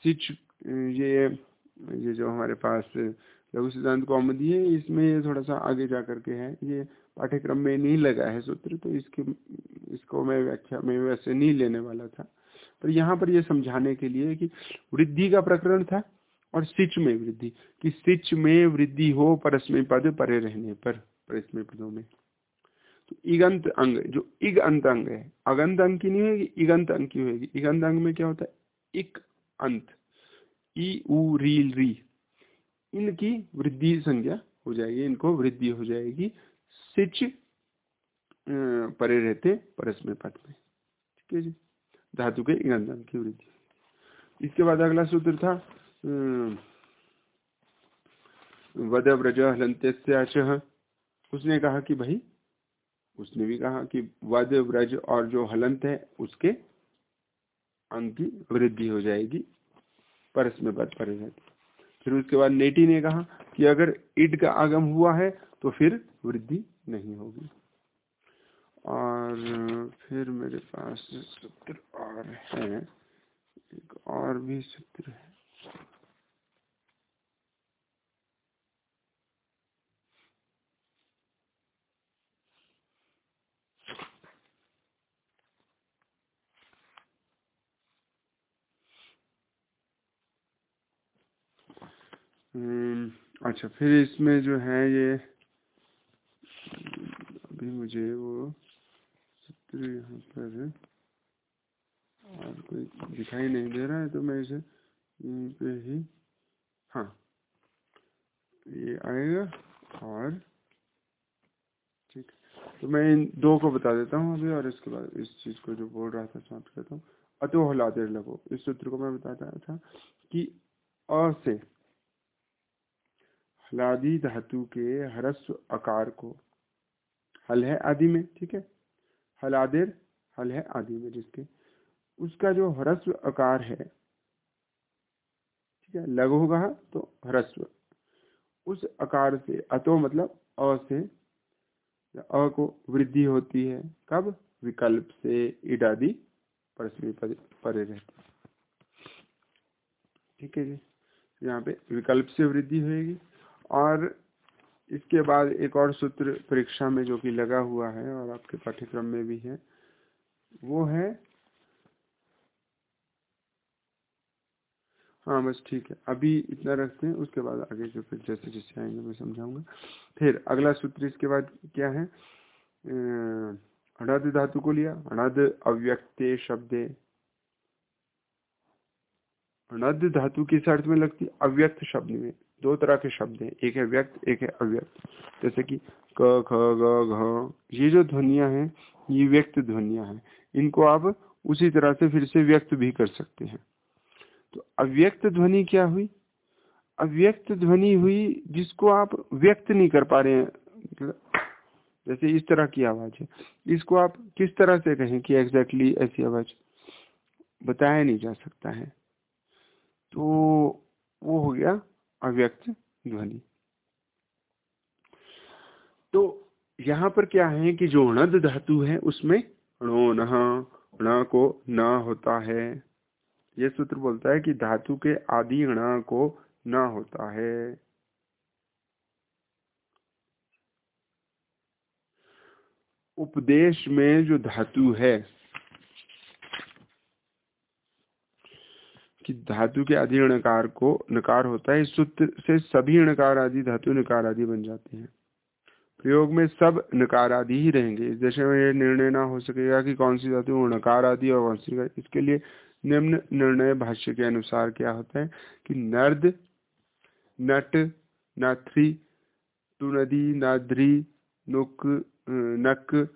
[SPEAKER 1] सिच ये ये जो हमारे पास लघु सिद्धांत कौमदी है, इसमें ये थोड़ा सा आगे जा करके है। ये पाठ्यक्रम में नहीं लगा है सूत्र तो इसके, इसको मैं व्याख्या, में वैसे नहीं लेने वाला था। पर यहाँ पर ये समझाने के लिए कि वृद्धि का प्रकरण था और सिच में वृद्धि। कि सिच में वृद्धि हो परस्मय पद परे रहने पर परस्मय पदों में। तो इगंत अंग, जो इग अंत अंग है, अगंत अंग की नहीं होगी, इगंत अंग की होगी। इगंत अंग में क्या होता है? इक अंत। ई, उ रील री। इनकी वृद्धि संज्ञा हो जाएगी, इनको वृद्धि हो जाएगी। सिच परे रहते परस्मय पद में। ठीक है जी? धातु के ईगंत की वृद्धि। इसके बाद अगला सूत्र था वद व्रज हलंत्य उसने कहा कि भाई, उसने भी कहा कि वद, व्रज और जो हलंत है, उसके अंग की वृद्धि हो जाएगी, परस में पद पर फिर उसके बाद नेटी ने कहा कि अगर इड का आगम हुआ है तो फिर वृद्धि नहीं होगी। और फिर मेरे पास सूत्र और है, एक और भी सूत्र है। अच्छा फिर इसमें जो है ये, अभी मुझे वो सूत्र यहाँ पर और कोई दिखाई नहीं दे रहा है तो मैं इसे यहीं पे ही हाँ ये आएगा और ठीक तो मैं इन दो को बता देता हूँ अभी और इसके बाद इस चीज़ को जो बोल रहा था समाप्त करता हूँ। अतो हलादेर लगो, इस सूत्र को मैं बताता था कि अ से हलादी धातु के हरस्व आकार को। हल है आदि में, ठीक है? हलादेर हल है आदि में जिसके। उसका जो हरस्व आकार है, ठीक है? लघु होगा तो हरस्व उस आकार से अतो मतलब अ से, अ को वृद्धि होती है। कब? विकल्प से इडादी परस्मी परे रहते ठीक है जी? यहाँ पे विकल्प से वृद्धि होगी और इसके बाद एक और सूत्र परीक्षा में जो कि लगा हुआ है और आपके पाठ्यक्रम में भी है, वो है हाँ बस ठीक है। अभी इतना रखते हैं, उसके बाद आगे जो फिर जैसे जैसे आएँगे मैं समझाऊँगा। फिर अगला सूत्र इसके बाद क्या है? अड़द धातु को लिया। अड़द अव्यक्त शब्द। अनद धातु किस अर्थ में लगती अव्यक्त शब्द में। दो तरह के शब्द हैं, एक है व्यक्त, एक है अव्यक्त। जैसे कि क, ख, ग, घ, ये जो ध्वनिया हैं, ये व्यक्त ध्वनिया हैं। इनको आप उसी तरह से फिर से व्यक्त भी कर सकते हैं। तो अव्यक्त ध्वनि क्या हुई? अव्यक्त ध्वनि हुई जिसको आप व्यक्त नहीं कर पा रहे हैं। जैसे इस तरह की आवाज़ है। इसको आप किस तरह से कहें कि एग्जैक्टली ऐसी आवाज़? बताया नहीं जा सकता है। तो वो हो गया अव्यक्त ध्वनि। तो यहाँ पर क्या है कि जो णद धातु है, उसमें णो न को न होता है। यह सूत्र बोलता है कि धातु के आदि ण को न होता है। उपदेश में जो धातु है कि धातु के आदि णकार को नकार होता है, इस सूत्र से सभी णकार आदि, धातु नकार आदि बन जाते हैं। प्रयोग में सब नकार आदि ही रहेंगे। इस दशा में यह निर्णय ना हो सकेगा कि कौन सी धातु नकार आदि और कौन सी इसके लिए निम्न निर्णय भाष्य के अनुसार क्या होता है कि नर्द, नट, नाथ्री टू नदी नाद्री, नुक, नक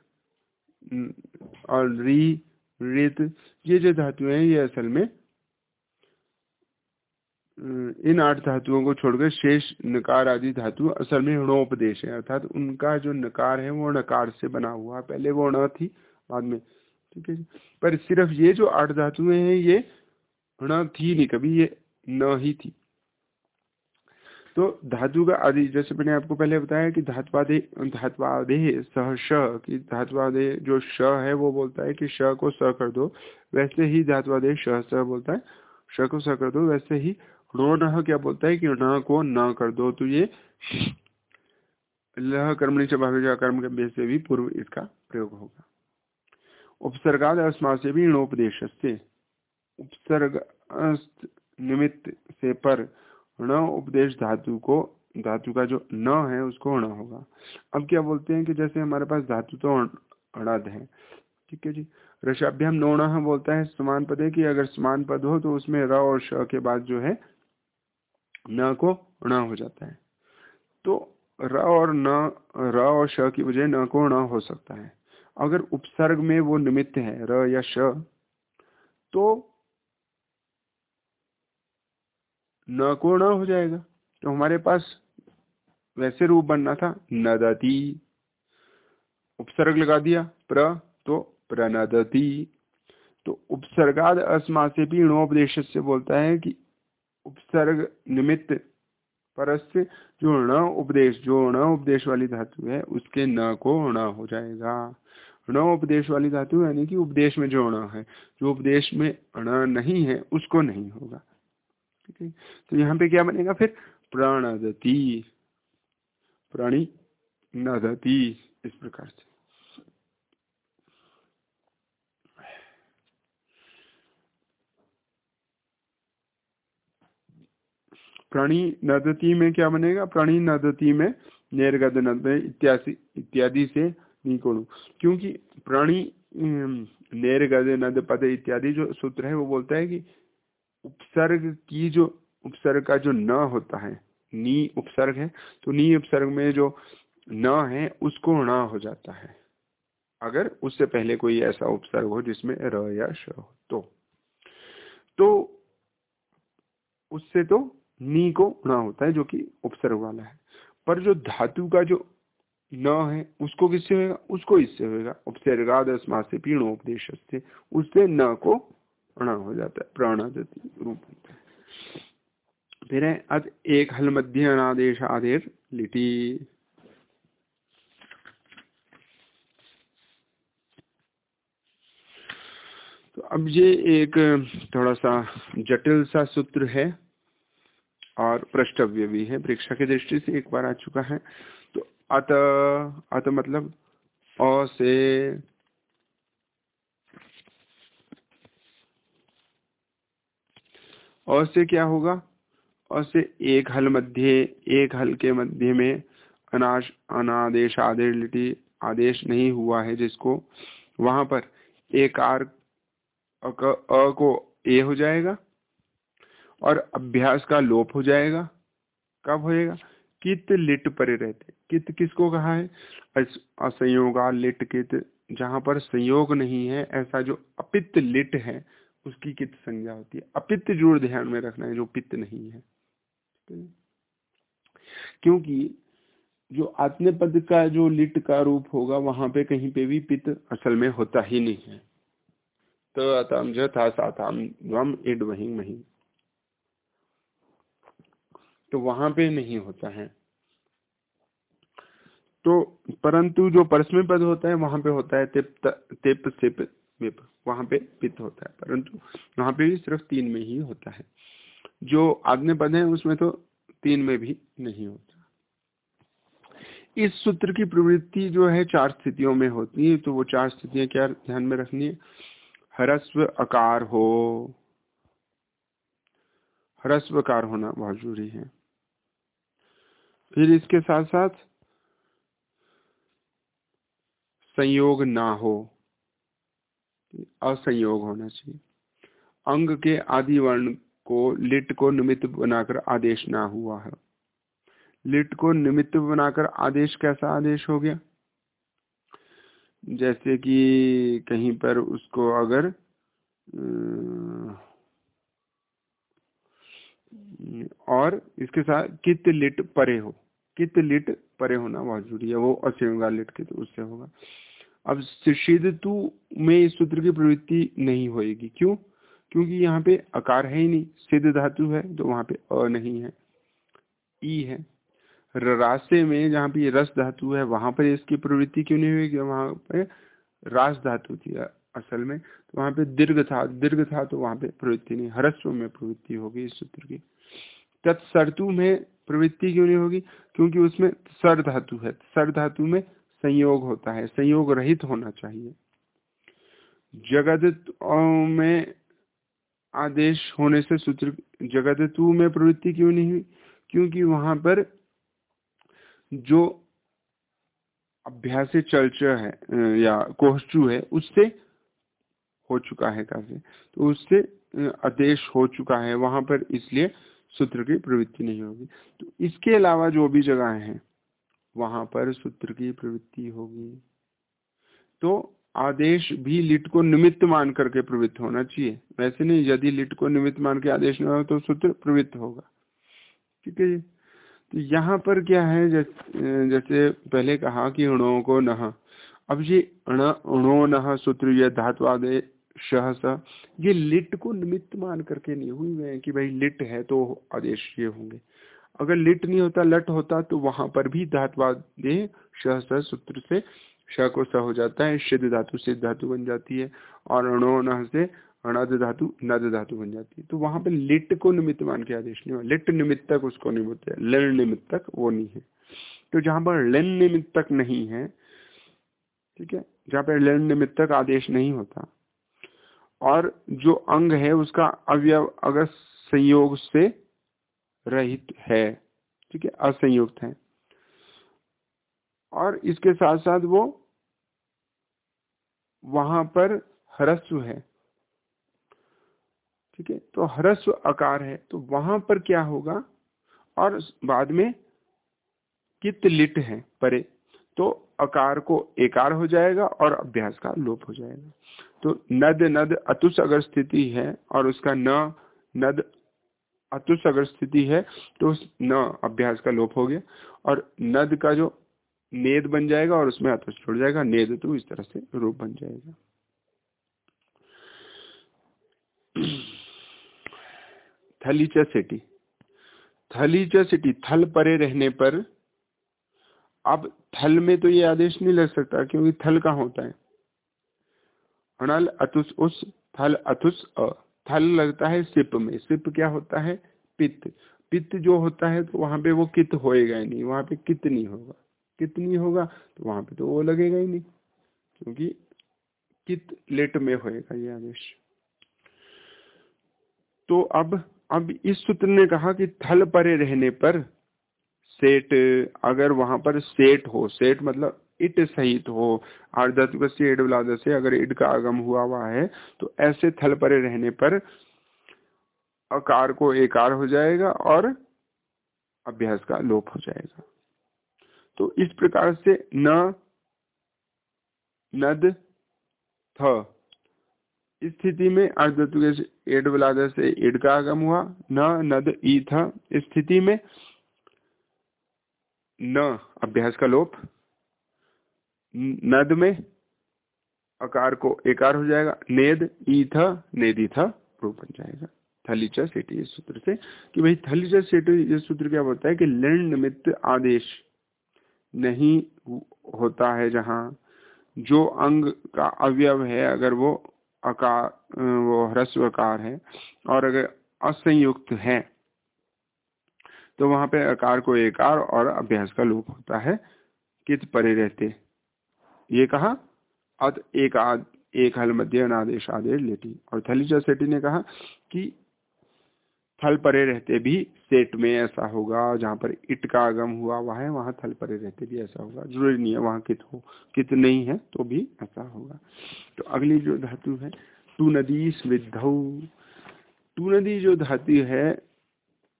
[SPEAKER 1] और री रित ये जो धातुएँ हैं, ये असल में इन आठ धातुओं को छोड़कर शेष नकार आदि धातु असल में ऋणोपदेश है, अर्थात उनका जो नकार है वो नकार से बना हुआ, पहले वो ण थी, बाद में, ठीक है पर सिर्फ़ ये जो आठ धातुएँ हैं, ये ण थी नहीं, कभी ये न ही थी। तो धातु का आदि, जैसे मैंने आपको पहले बताया कि धातुवादे धातुवादे सह श, की धातुवादे जो श है, वो बोलता है कि श को स कर दो, वैसे ही धातुवादे श, स बोलता है, श को स कर दो, वैसे ही रो न क्या बोलता है कि न को न कर दो। तो ये लह कर्मणि चबाजा कर्म के बेस से भी पूर्व इसका प्रयोग होगा। उपसर्गाद अस्मा से भी णोपदेश से उपसर्ग निमित्त से पर ण उपदेश धातु को, धातु का जो न है उसको ण होगा। अब क्या बोलते हैं कि जैसे हमारे पास धातु तो अणद है। ठीक है जी? रशाभ्याम नोण बोलता है समान पद है कि अगर समान पद हो तो उसमें र और श के बाद जो है न को ण हो जाता है। तो र और न, र और श की वजह न को ण हो सकता है। अगर उपसर्ग में वो निमित्त है, र या श तो न को न हो जाएगा। तो हमारे पास वैसे रूप बनना था, नदती। उपसर्ग लगा दिया, प्र तो प्रनदती तो उपसर्गाद अस्मा से भी णोपदेश से बोलता है कि उपसर्ग निमित्त परस्य जो ण उपदेश, जो ण उपदेश वाली धातु है, उसके न को ण हो जाएगा। ण उपदेश वाली धातु यानी कि उपदेश में जो ण है, जो उपदेश में ण नहीं है, उसको नहीं होगा। ठीक है? तो यहाँ पे क्या बनेगा फिर? प्राणदती। प्राणी नदती इस प्रकार से। प्राणी नदती में क्या बनेगा? प्राणी नदती में नेरगद नद इत्यादि इत्यादि से निकोणु। क्योंकि प्राणी नेरगद नद पद इत्यादि जो सूत्र है, वो बोलता है कि उपसर्ग की जो, उपसर्ग का जो न होता है, नी उपसर्ग है तो नी उपसर्ग में जो न है, उसको न हो जाता है। अगर उससे पहले कोई ऐसा उपसर्ग हो जिसमें र या श हो तो। तो उससे तो नी को न होता है, जो कि उपसर्ग वाला है। पर जो धातु का जो न है, उसको किससे होगा उसको इससे होगा उपसर्गाद से पीणोपदेश से उससे न को ण हो जाता है, प्राणादति रूप होता है। फिर है, अत एक हल मध्य अनादेश आदेर लिटी। तो अब ये एक थोड़ा सा जटिल सा सूत्र है। और प्रष्टव्य भी है। परीक्षा की दृष्टि से एक बार आ चुका है। तो अत अत मतलब अ से और से क्या होगा? और से एक हल मध्य, एक हल के मध्य में अनाश, अनादेश आदेश लिटी आदेश नहीं हुआ है जिसको वहाँ पर एक आर अ को ए हो जाएगा। और अभ्यास का लोप हो जाएगा। कब होएगा? कित लिट परे रहते। कित किसको कहा है? असंयोगा लिट कित, जहाँ पर संयोग नहीं है, ऐसा जो अपित लिट है, उसकी कित संज्ञा होती है। अपित जोड़ ध्यान में रखना है, जो पित्त नहीं है। क्योंकि जो आत्म पद का जो लिट का रूप होगा, वहाँ पे कहीं पे भी पित्त असल में होता ही नहीं है। तो अतम था साताम इड वही मही। तो वहाँ पे नहीं होता है। तो परंतु जो परस्मय पद होता है, वहाँ पे होता है तिप तिप सिप विप वहाँ पे पित्त होता है, परंतु वहाँ पे भी सिर्फ़ तीन में ही होता है। जो आग्ने पद है, उसमें तो तीन में भी नहीं होता। इस सूत्र की प्रवृत्ति जो है, चार स्थितियों में होती है। तो वो चार स्थितियाँ क्या ध्यान में रखनी है? हरस्व, अकार, हो। हरस्व, अकार होना बहुत ज़रूरी है। फिर इसके साथ साथ संयोग ना हो। असंयोग होना चाहिए। अंग के आदि वर्ण को लिट को निमित्त बनाकर आदेश ना हुआ है। लिट को निमित्त बनाकर आदेश कैसा आदेश हो गया? जैसे कि कहीं पर उसको अगर और इसके साथ कित लिट परे हो। कित लिट परे होना बहुत ज़रूरी है, वो असिंगा लिट के तो उससे होगा। अब सिद्ध तू में इस सूत्र की प्रवृत्ति नहीं होएगी। क्यों? क्योंकि यहाँ पे अकार है ही नहीं। सिद्ध धातु है तो वहाँ पे अ नहीं है। ई है। रास्ते में जहाँ पे रस धातु है, वहाँ पर इसकी प्रवृत्ति क्यों नहीं हुई वहाँ पे रास धातु थी असल में। तो वहाँ पे दीर्घ था दीर्घ था तो वहाँ पे प्रवृत्ति नहीं। हरस्व में प्रवृत्ति होगी इस सूत्र की। तत्सर्तु में प्रवृत्ति क्यों नहीं होगी? क्योंकि उसमें सर धातु है। सर धातु में संयोग होता है। संयोग रहित होना चाहिए। जगत में आदेश होने से सूत्र जगत में प्रवृत्ति क्यों नहीं हुई? क्योंकि वहाँ पर जो अभ्यास चलच है या कोहचू है, उससे हो चुका है काफ़ी। तो उससे आदेश हो चुका है वहाँ पर, इसलिए सूत्र की प्रवृत्ति नहीं होगी। तो इसके अलावा जो भी जगह है वहाँ पर सूत्र की प्रवृत्ति होगी। तो आदेश भी लिट को निमित्त मान करके प्रवृत्त होना चाहिए। वैसे नहीं यदि लिट को निमित्त मान के आदेश नहीं हो तो सूत्र प्रवृत्त होगा। ठीक है तो यहाँ पर क्या है जैसे, पहले कहा कि अणो को नह अब ये अणो नह सूत्र यह धातु आदेश ये लिट को निमित्त मान करके नहीं हुई है कि भाई लिट है तो आदेश ये होंगे। अगर लिट नहीं होता, लट होता तो वहाँ पर भी धातुवादे श सूत्र से श को स हो जाता है, सिद्ध धातु सिद्ध धातु बन जाती है और अणो न से अणद धातु, नद धातु बन जाती है। तो वहाँ पर लिट को निमित्त मान के आदेश नहीं हुआ। लिट निमित्तक उसको नहीं बोलते, लिण निमित्तक वो नहीं है। तो जहाँ पर लिन निमित्तक नहीं है, ठीक है, जहाँ पर लिन निमित्तक आदेश नहीं होता और जो अंग है उसका अवयव अगर संयोग से रहित है, ठीक है, असंयुक्त है। और इसके साथ साथ वो वहाँ पर ह्रस्व है, ठीक है तो ह्रस्व आकार है। तो वहाँ पर क्या होगा? और बाद में कित लिट है परे तो आकार को एकार हो जाएगा और अभ्यास का लोप हो जाएगा। तो नद नद अतुष अगर स्थिति है और उसका न, नद अतुष अगर स्थिति है तो उस न अभ्यास का लोप हो गया। और नद का जो नेद बन जाएगा और उसमें अतुष जुड़ जाएगा, नेद तो इस तरह से रूप बन जाएगा। थलीचा सिटी। थलीचा सिटी, थल परे रहने पर, अब थल में तो ये आदेश नहीं लग सकता, क्योंकि थल कहाँ होता है? अनल अतुष उस थल अतुष अ थल लगता है सिप में। सिप क्या होता है? पित्त। पित्त जो होता है तो वहाँ पे वो कित होएगा ही नहीं। वहाँ पे कित नहीं होगा। कित नहीं होगा तो वहाँ पे तो वो लगेगा ही नहीं, क्योंकि कित लेट में होएगा ये आदेश। तो अब अब इस सूत्र ने कहा कि थल परे रहने पर सेठ, अगर वहाँ पर सेठ हो, सेठ मतलब इट सहित हो आर्धत्व से इड अगर इड का आगम हुआ हुआ है तो ऐसे थल परे रहने पर अकार को एकार हो जाएगा और अभ्यास का लोप हो जाएगा। तो इस प्रकार से न, नद, थ स्थिति में अर्धतु एड बलाद से एड का आगम हुआ, न, नद, ई, था स्थिति में न अभ्यास का लोप नद में अकार को एकार हो जाएगा। नेद ई था नेदी था बन जाएगा। थलीचा सेठी इस सूत्र से कि भाई थलीचा सेठी इस सूत्र क्या बोलता है कि लिण निमित्त आदेश नहीं होता है जहाँ जो अंग का अवयव है, अगर वो अकार, वो ह्रस्वकार है और अगर असंयुक्त है तो वहाँ पे अकार को एकार और अभ्यास का लोप होता है। कित परे रहते। ये कहा, अत एक आद एक हल मध्य अनादेश आदेश लेटी। और थलीचा सेठी ने कहा कि थल परे रहते भी सेट में ऐसा होगा, जहाँ पर इट का आगम हुआ हुआ है, वहाँ थल परे रहते भी ऐसा होगा। ज़रूरी नहीं है वहाँ कित हो, कित नहीं है तो भी ऐसा होगा। तो अगली जो धातु है टू नदी स्विधौ टू नदी जो धातु है,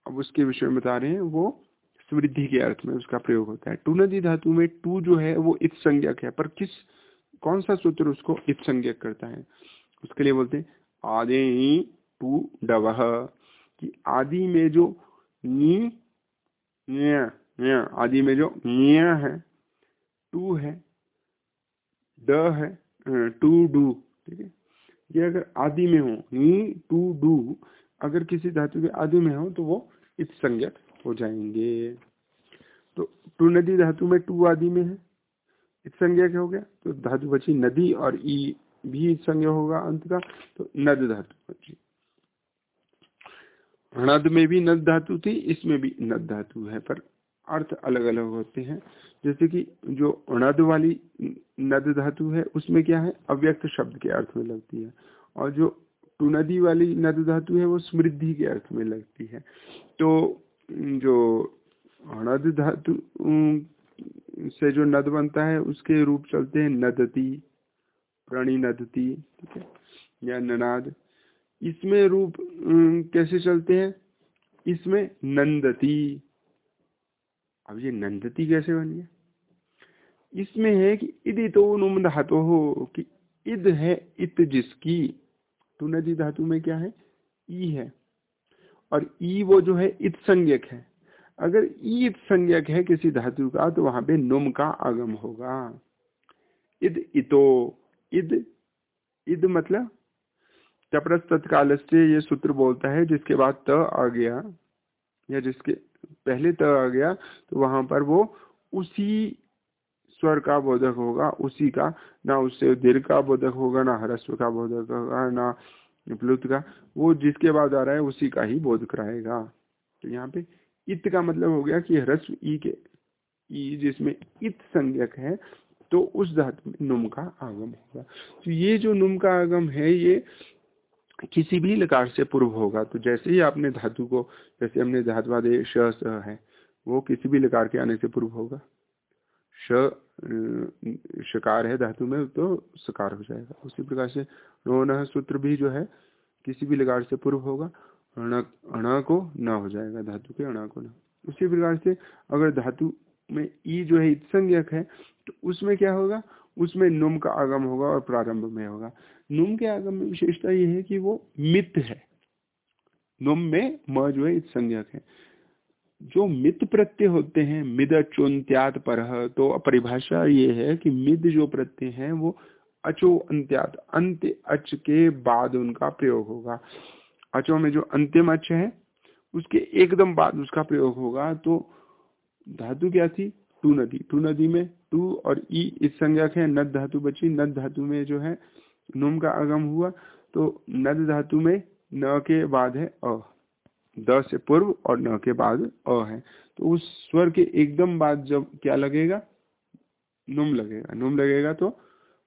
[SPEAKER 1] अब उसके विषय में बता रहे हैं, वो समृद्धि के अर्थ में उसका प्रयोग होता है। टू नदी धातु में टू जो है, वो इत संज्ञक है, पर किस, कौन सा सूत्र उसको इत संज्ञक करता है? उसके लिए बोलते हैं, आदे टू डवह। कि आदि में जो नी आदि में जो न्या है, टू है, ड है टू डू, ठीक है? ये अगर आदि में हो, नी, टू डू, अगर किसी धातु के आदि में हो तो वो इत संज्ञक हो जाएँगे। तो टू नदी धातु में टू आदि में है। इत संज्ञक हो गया? तो धातु बची नदी और ई भी संज्ञा होगा अंत का। तो नद धातु बची। नद में भी नद धातु थी, इसमें भी नद धातु है। पर अर्थ अलग अलग होते हैं। जैसे कि जो नद वाली नद धातु है, उसमें क्या है? अव्यक्त शब्द के अर्थ में लगती है। और जो टुनदी वाली नद धातु है, वो समृद्धि के अर्थ में लगती है। तो जो नद धातु से जो नद बनता है, उसके रूप चलते हैं नदती, प्रणी नदती, ठीक है, या ननाद। इसमें रूप कैसे चलते हैं? इसमें नंदती। अब ये नंदती कैसे बन गया? इसमें है कि इदि तो नुम धातु हो, कि इद है इत जिसकी। तो नदी धातु में क्या है? ई है। और ई वो जो है इत संज्ञक है। अगर ई इत संज्ञक है किसी धातु का तो वहाँ पे नुम का आगम होगा। इद इतो, इद इद मतलब चपरस तत्काल से ये सूत्र बोलता है, जिसके बाद त आ गया, या जिसके पहले त आ गया तो वहाँ पर वो उसी स्वर का बोधक होगा, उसी का, ना उससे दीर्घ का बोधक होगा, ना हरस्व का बोधक होगा, ना प्लुत का, वो जिसके बाद आ रहा है, उसी का ही बोध कराएगा। तो यहाँ पे इत का मतलब हो गया कि ह्रस्व ई के, ई जिसमें इत संज्ञक है तो उस धातु में नुम का आगम होगा। तो ये जो नुम का आगम है, ये किसी भी लकार से पूर्व होगा। तो जैसे ही आपने धातु को, जैसे हमने धातुवादे श है, वो किसी भी लकार के आने से पूर्व होगा। श शकार है धातु में तो सकार हो जाएगा। उसी प्रकार से रोन सूत्र भी जो है, किसी भी लकार से पूर्व होगा, अणा को न हो जाएगा, धातु के अणा को न। उसी प्रकार से अगर धातु में ई जो है संज्ञक है तो उसमें क्या होगा? उसमें नुम का आगम होगा और प्रारंभ में होगा। नुम के आगम में विशेषता यह है कि वो मित है। नुम में म जो है संज्ञक है। जो मित प्रत्यय होते हैं, मिद चुन्त्यात पर तो परिभाषा ये है कि मिद जो प्रत्यय है, वो अचो अंत्यात अंत्य अच के बाद उनका प्रयोग होगा। अचो में जो अंतिम अच है, उसके एकदम बाद उसका प्रयोग होगा तो धातु क्या थी? टू नदी। टू नदी में टू और ई इस संज्ञक है, नद धातु बची, नद धातु में जो है, नुम का आगम हुआ तो नद धातु में न के बाद है अ। द से पूर्व और न के बाद अ है। तो उस स्वर के एकदम बाद जब क्या लगेगा? नुम लगेगा। नुम लगेगा तो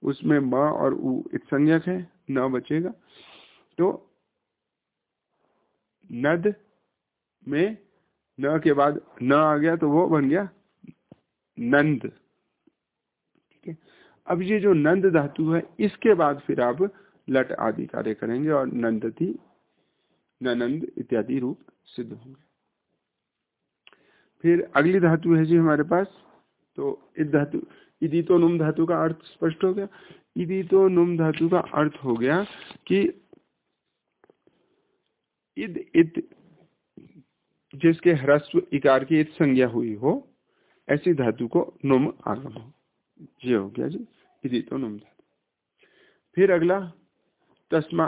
[SPEAKER 1] उसमें म और उ संज्ञक है, न बचेगा। तो नद में न के बाद न आ गया तो वो बन गया नंद। ठीक है? अब ये जो नंद धातु है, इसके बाद फिर आप लट आदि कार्य करेंगे और नंदती ननंद इत्यादि रूप सिद्ध होंगे। फिर अगली धातु है जी हमारे पास तो इस धातु इदी तो नुम धातु का अर्थ स्पष्ट हो गया। इदी तो नुम धातु का अर्थ हो गया कि इद, इत, जिसके ह्रस्व इकार की इत संज्ञा हुई हो, ऐसी धातु को नुम आगम हो। ये हो गया जी इदी तो नुम धातु। फिर अगला तस्मा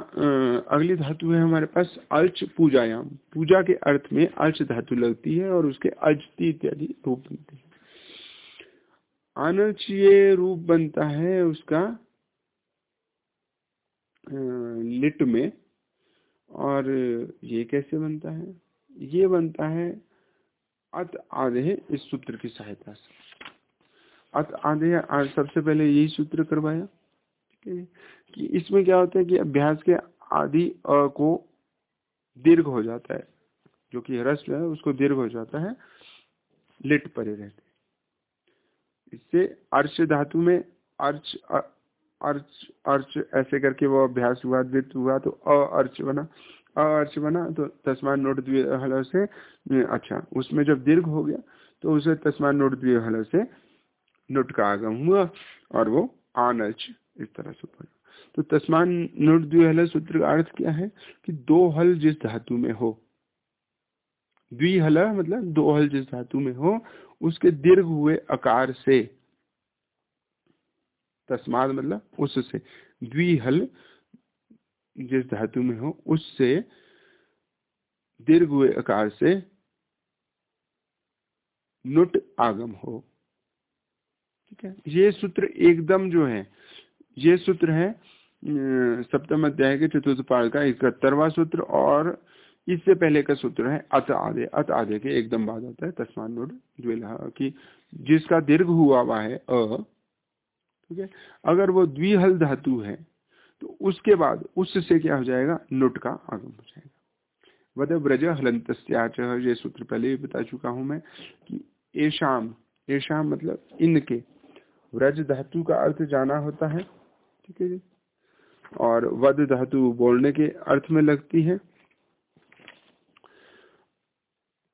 [SPEAKER 1] अगली धातु है हमारे पास अल्च पूजायाम। पूजा के अर्थ में अल्च धातु लगती है और उसके अजती इत्यादि रूप बनते हैं। ये रूप बनता है उसका लिट में। और ये कैसे बनता है? ये बनता है अत आधे इस सूत्र की सहायता से। अत आधे सबसे पहले यही सूत्र करवाया। ठीक है? कि इसमें क्या होता है कि अभ्यास के आदि, अ, को दीर्घ हो जाता है। जो कि ह्रस्व है, उसको दीर्घ हो जाता है, लिट परे रहते इससे अर्च धातु में अर्च अर्च अर्च ऐसे करके वो अभ्यास हुआ, द्वित हुआ तो अर्च बना अर्च बना तो तस्मान नोट हल से अच्छा उसमें जब दीर्घ हो गया तो उसे तस्मान नोट हल से नुट का आगम हुआ, और वो आनच इस तरह से पढ़ा तो तस्मान नोट द्विहल सूत्र का अर्थ क्या है कि दो हल जिस धातु में हो। द्विहल मतलब दो हल जिस धातु में हो, उसके दीर्घ हुए आकार से। तस्माद मतलब उससे। द्विहल जिस धातु में हो, उससे दीर्घ हुए आकार से नुट आगम हो। ठीक है? ये सूत्र एकदम जो है, ये सूत्र है सप्तम अध्याय के चतुर्थ पाल का इकहत्तरवा सूत्र और इससे पहले का सूत्र है अत आधे अत आधे के एकदम बाद आता है तस्मान की जिसका दीर्घ हुआ हुआ है अ, ठीक है? अगर वो द्विहल धातु है तो उसके बाद उससे क्या हो जाएगा? नुट का आगम हो जाएगा। वद ब्रज हलंत ये सूत्र पहले भी बता चुका हूँ मैं कि एशाम एशाम मतलब इनके। व्रज धातु का अर्थ जाना होता है, ठीक है जी? और वध धातु बोलने के अर्थ में लगती है।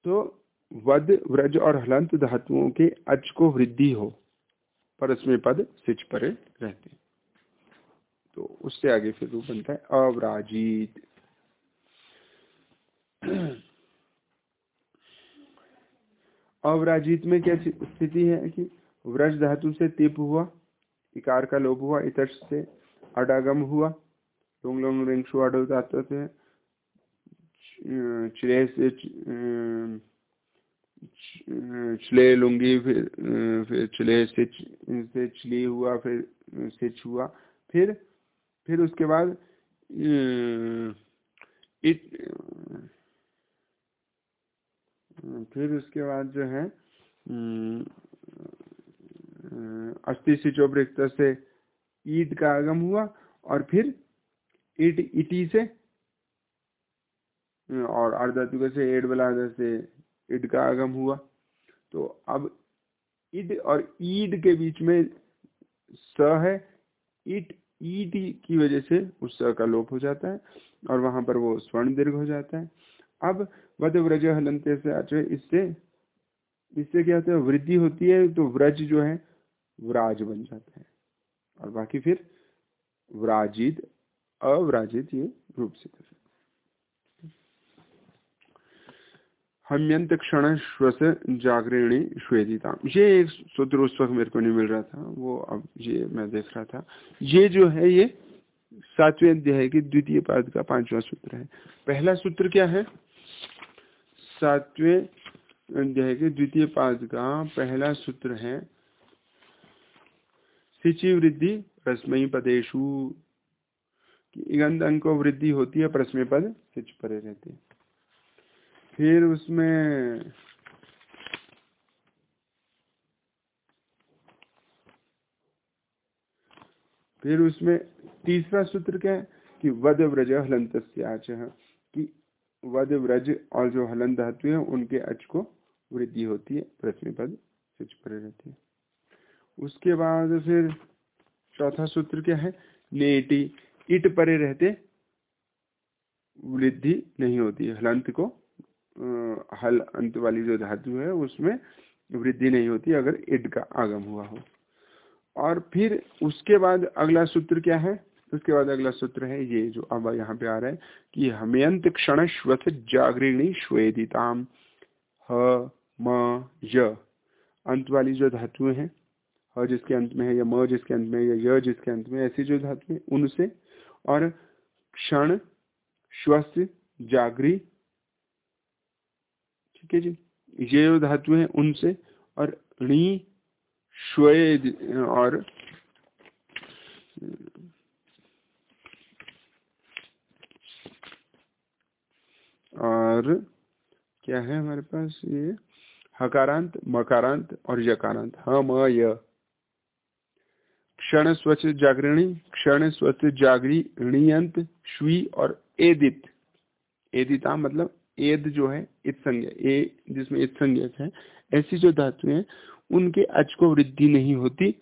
[SPEAKER 1] तो वध व्रज और हलंत धातुओं के अच को वृद्धि हो। पर उसमें पद सिच परे रहते। तो उससे आगे फिर रूप बनता है अवराजित। अवराजित में क्या स्थिति है कि व्रज धातु से तिप हुआ, इकार का लोभ हुआ, इतर से अडागम हुआ। लुंग लुंग रिंगशु अडो धातु से चिरे से चले लुंगी, फिर फिर चले से से चली हुआ, फिर सिच हुआ। फिर फिर उसके बाद इट फिर उसके बाद जो है अस्थि सिचोपृक्त से ईद का आगम हुआ और फिर ईट इटी से, और अर्धातुक से, एड बला से ईद का आगम हुआ। तो अब ईद और ईद के बीच में स है। ईट ईद की वजह से उस स का लोप हो जाता है और वहाँ पर वो स्वर्ण दीर्घ हो जाता है। अब वध व्रज हलंते से आचो इससे इससे क्या होता है? वृद्धि होती है तो व्रज जो है, व्राज बन जाता है। और बाकी फिर व्राजित अव्राजित ये रूप से हम्यंत क्षण श्वस जागरणी श्वेदिता। ये एक सूत्र उस वक्त मेरे को नहीं मिल रहा था, वो अब ये मैं देख रहा था। ये जो है ये सातवें अध्याय के द्वितीय पाद का पांचवा सूत्र है। पहला सूत्र क्या है? सातवें अध्याय के द्वितीय पाद का पहला सूत्र है सिचि वृद्धि प्रश्मयी पदेशु इगंध अंक वृद्धि होती है प्रश्न पद सिच परे रहते फिर उसमें फिर उसमें तीसरा सूत्र क्या है? कि वध व्रज हलंत कि वध व्रज और जो हलन धातु है, उनके अच को वृद्धि होती है प्रश्न पद सिच परे रहती है। उसके बाद फिर चौथा सूत्र क्या है? नेटी इट परे रहते वृद्धि नहीं होती है। हलंत को हल अंत वाली जो धातु है, उसमें वृद्धि नहीं होती अगर इट का आगम हुआ हो। और फिर उसके बाद अगला सूत्र क्या है? उसके बाद अगला सूत्र है ये जो अब यहाँ पे आ रहा है कि हमेंत क्षण श्वथ जागृणी श्वेदिताम ह, म अंत वाली जो धातुएँ हैं ह जिसके अंत में है, या म जिसके अंत में या य जिसके अंत में ऐसी जो धातुएँ उनसे और क्षण श्वस जागरी। ठीक है जी? ये जो धातु है, उनसे और णी श्वेद, और और क्या है हमारे पास ये? हकारांत, मकारांत और यकारांत। हम य। क्षण स्वच्छ जागरणी, क्षण स्वच्छ जागरी ऋणियंत श्वी और एदित। एदिता मतलब एद जो है इत संज्ञा, ए जिसमें इत संज्ञक है, ऐसी जो धातु है, उनके अच को वृद्धि नहीं होती।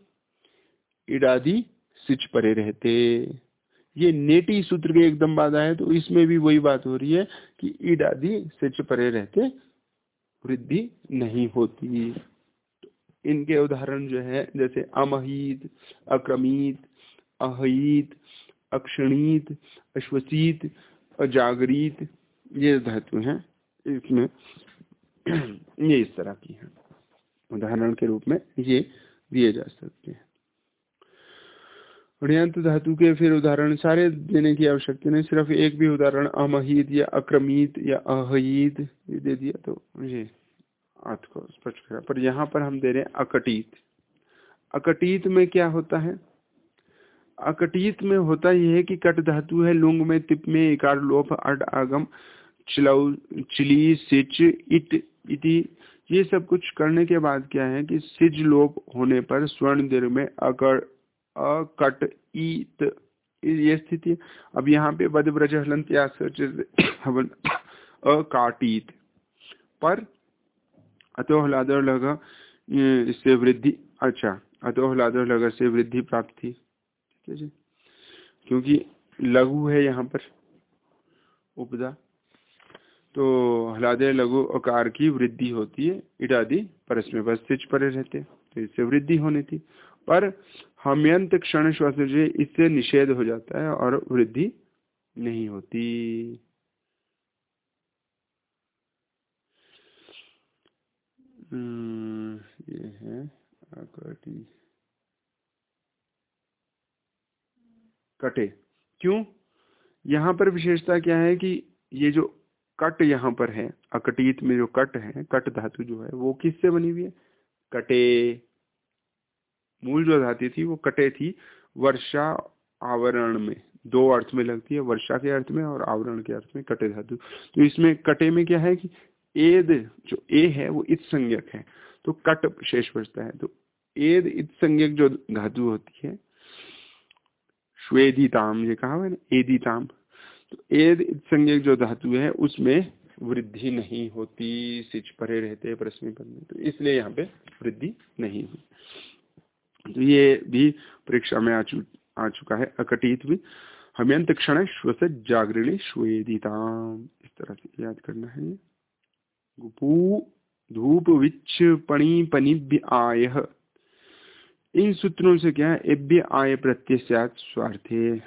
[SPEAKER 1] इडादी सिच परे रहते। ये नेटी सूत्र के एकदम बाद आए तो इसमें भी वही बात हो रही है कि ईड आदि सिच परे रहते, वृद्धि नहीं होती। इनके उदाहरण जो है, जैसे अमहित अक्रमित अहित अक्षणित अश्वसित अजागरित ये धातु हैं, इसमें [clears throat] ये इस तरह की हैं। उदाहरण के रूप में ये दिए जा सकते हैं। ऋयंत धातु के फिर उदाहरण सारे देने की आवश्यकता नहीं, सिर्फ़ एक भी उदाहरण अमहित या अक्रमित या अहित ये दे दिया तो ये अर्थ को स्पष्ट करा पर यहाँ पर हम दे रहे हैं अकटित। अकटित में क्या होता है? अकटित में होता यह है कि कट धातु है, लुंग में, तिप में, इकार, लोप, अड, आगम, चिलऊ, चिली सिच इट, इति। ये सब कुछ करने के बाद क्या है कि सिज लोप होने पर स्वर्ण दीर्घ में अकड़, अकट, ईत, ये स्थिति। अब यहाँ पे बद ब्रज हलंत अकाटीत। पर अतो हलादर लगा इससे वृद्धि अच्छा अतो हलादर लगा से वृद्धि प्राप्त थी। ठीक है जी? क्योंकि लघु है यहाँ पर उपदा तो हलादे लघु आकार की वृद्धि होती है इडादि परस्में बस परे रहते तो इससे वृद्धि होनी थी। पर हमयंत क्षण श्वास इससे निषेध हो जाता है और वृद्धि नहीं होती। ये है, आकृति। कटे। क्यों? यहाँ पर विशेषता क्या है कि ये जो कट यहाँ पर है, अकटीत में जो कट है, कट धातु जो है, वो किससे बनी हुई है? कटे। मूल जो धातु थी, वो कटे थी वर्षा आवरण में। दो अर्थ में लगती है, वर्षा के अर्थ में और आवरण के अर्थ में कटे धातु। तो इसमें कटे में क्या है कि एद जो ए है वो इत संज्ञक है। तो कट शेष बचता है। तो एद इत संज्ञक जो धातु होती है श्वेदिताम ये कहा है ना एदिताम। तो एद इत संज्ञक जो धातु है उसमें वृद्धि नहीं होती सिच परे रहते प्रश्न में तो इसलिए यहाँ पे वृद्धि नहीं हुई। तो ये भी परीक्षा में आ, चु, आ चुका है अकटित भी। हमें क्षण श्वस जागृणी श्वेदिता इस तरह से याद करना है। धूप पनिभ्य आय। इन सूत्रों से क्या है? एभ्य आय प्रत्यय स्वार्थे।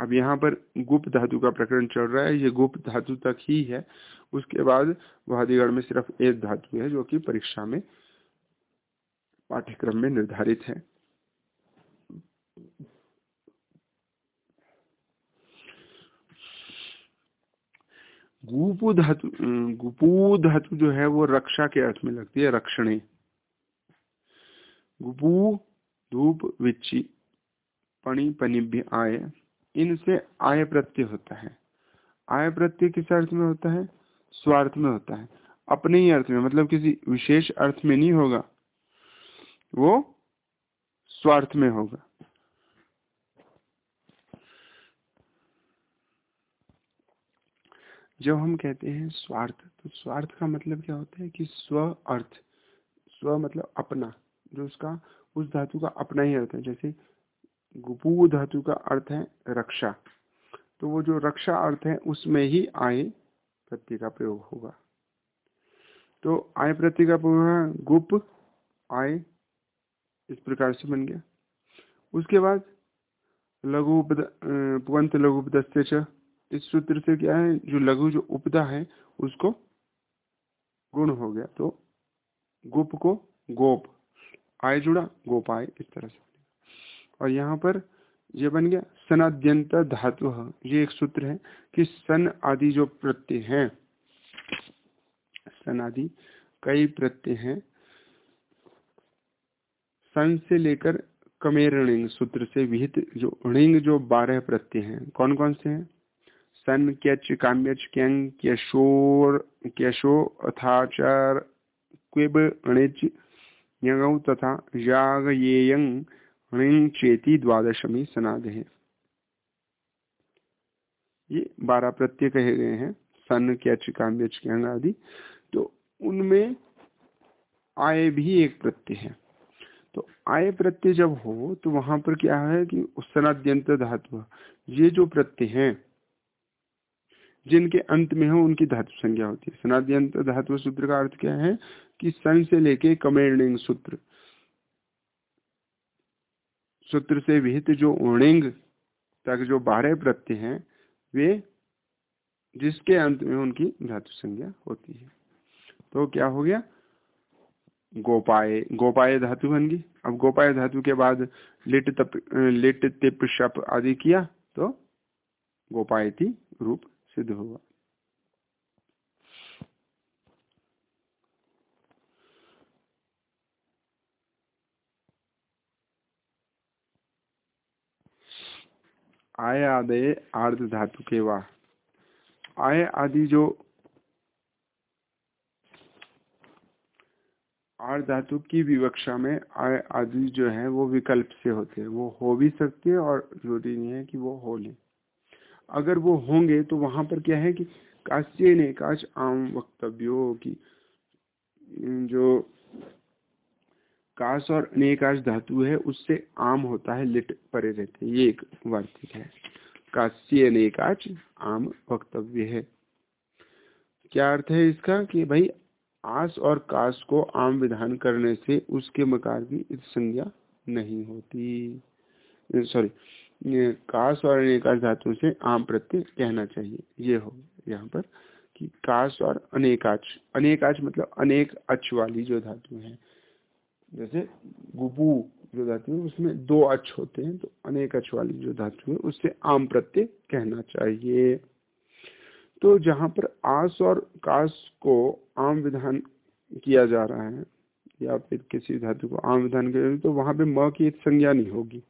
[SPEAKER 1] अब यहाँ पर गुप्त धातु का प्रकरण चल रहा है। ये गुप्त धातु तक ही है। उसके बाद वादिगढ़ में सिर्फ़ एक धातु है, जो कि परीक्षा में, पाठ्यक्रम में निर्धारित है। गुपु धातु गुपू धातु जो है वो रक्षा के अर्थ में लगती है, रक्षणे। गुपू, धूप, विच्ची, पणि, पनिभ्य, आय। इनसे आय प्रत्यय होता है। आय प्रत्यय किस अर्थ में होता है? स्वार्थ में होता है। अपने ही अर्थ में मतलब किसी विशेष अर्थ में नहीं होगा। वो स्वार्थ में होगा। जब हम कहते हैं स्वार्थ तो स्वार्थ का मतलब क्या होता है कि स्व अर्थ, स्व मतलब अपना, जो उसका, उस धातु का अपना ही अर्थ है। जैसे गुपू धातु का अर्थ है रक्षा तो वो जो रक्षा अर्थ है उसमें ही आय प्रत्यय का प्रयोग होगा। तो आय प्रत्यय का प्रयोग गुप, आय इस प्रकार से बन गया। उसके बाद लघु पुवंत लघु इस सूत्र से क्या है, जो लघु, जो उपदा है, उसको गुण हो गया। तो गुप को गोप, आय जुड़ा, गोप गोपाय इस तरह से। और यहाँ पर ये बन गया सनाद्यंत धातु। ये एक सूत्र है कि सन आदि जो प्रत्यय हैं, सन आदि कई प्रत्यय हैं, सन से लेकर कमेरणिंग सूत्र से विहित, जो ऋंग जो बारह प्रत्यय हैं कौन कौन से हैं? सन क्यच काम्यच क्यंग क्यशोर क्यशो अथाचार, क्विब अणिच यंग तथा याग येयंग ऋण चेती द्वादशमी सनाद है ये बारह प्रत्यय कहे गए हैं सन क्यच काम्यच क्यंग आदि। तो उनमें आय भी एक प्रत्यय है। तो आय प्रत्यय जब हो तो वहाँ पर क्या है कि उस सनाद्यंत धातु ये जो प्रत्यय हैं जिनके अंत में हो, उनकी धातु संज्ञा होती है। सनाद्यंत धातु सूत्र का अर्थ क्या है कि सन से लेके कमेर्णिंग सूत्र सूत्र से विहित जो उणिंग तक जो बारह प्रत्यय हैं, वे जिसके अंत में उनकी धातु संज्ञा होती है। तो क्या हो गया? गोपाए गोपाए धातु बन गई। अब गोपाय धातु के बाद लिट तप, लिट तिप शप आदि किया तो गोपायती रूप सिद्ध होगा। आय आदय आर्ध धातु के वाह। आय आदि जो आर धातु की विवक्षा में आय आदि जो है, वो विकल्प से होते हैं। वो हो भी सकते हैं और ज़रूरी नहीं है कि वो हो ले। अगर वो होंगे तो वहाँ पर क्या है कि काश्य ने, काश आम वक्तव्यो की जो काश और अनेकाश धातु है, उससे आम होता है, लिट परे रहते ये एक वार्तिक है। काश्य अनेकाच आम वक्तव्य है। क्या अर्थ है इसका कि भाई, आस और काश को आम विधान करने से उसके मकार की संज्ञा नहीं होती। सॉरी काश और अनेकाश धातु से आम प्रत्यय कहना चाहिए। ये हो, यहाँ पर कि काश और अनेकाच। अनेकाच मतलब अनेक अच वाली जो धातु है। जैसे गुबू जो धातु है, उसमें दो अच होते हैं तो अनेक अच वाली जो धातु है, उससे आम प्रत्यय कहना चाहिए। तो जहाँ पर आस और काश को आम विधान किया जा रहा है, या फिर किसी धातु को आम विधान किया तो वहाँ पे म की संज्ञा नहीं होगी।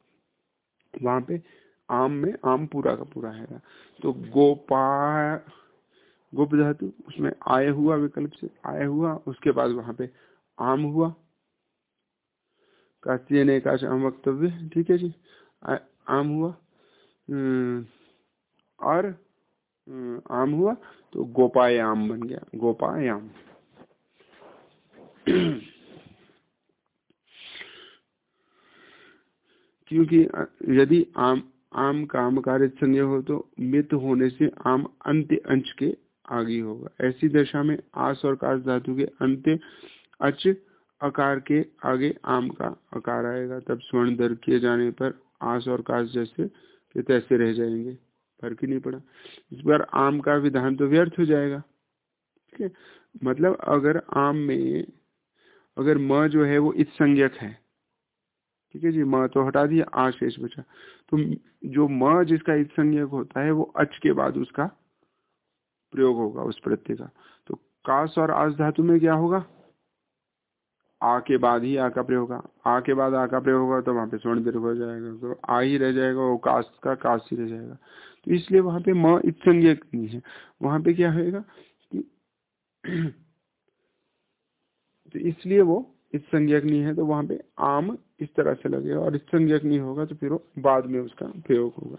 [SPEAKER 1] वहाँ पे आम में आम पूरा का पूरा है। तो गोपा गोप धातु उसमें आय हुआ विकल्प से आय हुआ उसके बाद वहाँ पे आम हुआ। कास्तीय ने काश आम वक्तव्य ठीक है जी। आम हुआ। हम्म, और हम्म, आम हुआ तो गोपायाम बन गया। गोपायाम। [clears throat] क्योंकि यदि आम आम काम कार्य संज्ञा हो तो मित होने से आम अंत्य अंश के आगे होगा। ऐसी दशा में आस और काश धातु के अंत्य अच अकार के आगे आम का आकार आएगा। तब स्वर्ण दर किए जाने पर आस और काश जैसे के तैसे रह जाएँगे। फ़र्क ही नहीं पड़ा। इस बार आम का विधान तो व्यर्थ हो जाएगा। ठीक है? मतलब अगर आम में, अगर म जो है वो इस संज्ञक है ठीक है जी, म तो हटा दिया आ शेष बचा तो जो म जिसका इस संज्ञक होता है, वो अच के बाद उसका प्रयोग होगा, उस प्रत्यय का। तो काश और आस धातु में क्या होगा? आ के बाद ही आ का प्रयोग होगा। आ के बाद आ का प्रयोग होगा तो वहाँ पे स्वर्ण दीर्घ हो जाएगा तो आ ही रह जाएगा, वो काश का काश ही रह जाएगा। तो इसलिए वहाँ पे म इत संज्ञक नहीं है। वहाँ पे क्या होगा कि [clears throat] तो इसलिए वो इस संज्ञक नहीं है तो वहाँ पे आम इस तरह से लगेगा और संज्ञक नहीं होगा तो फिर वो बाद में उसका प्रयोग होगा।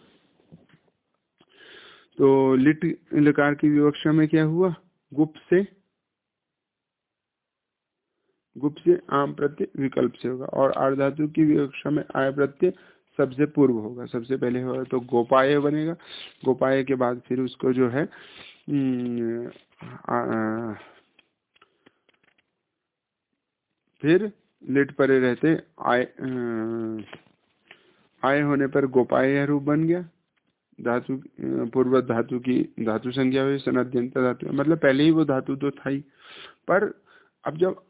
[SPEAKER 1] तो लिट लकार की विवक्षा में क्या हुआ? गुप्त से गुप्त से आम प्रत्यय विकल्प से होगा और आर्धातु की विवक्षा में आय प्रत्यय सबसे पूर्व होगा। सबसे पहले होगा तो गोपाय बनेगा। गोपाय के बाद फिर उसको जो है आ, फिर लिट परे रहते आय आय होने पर गोपाय रूप बन गया। धातु, पूर्व धातु की, धातु संज्ञा हुई सनाद्यंत धातु। मतलब पहले ही वो धातु तो था ही। पर अब जब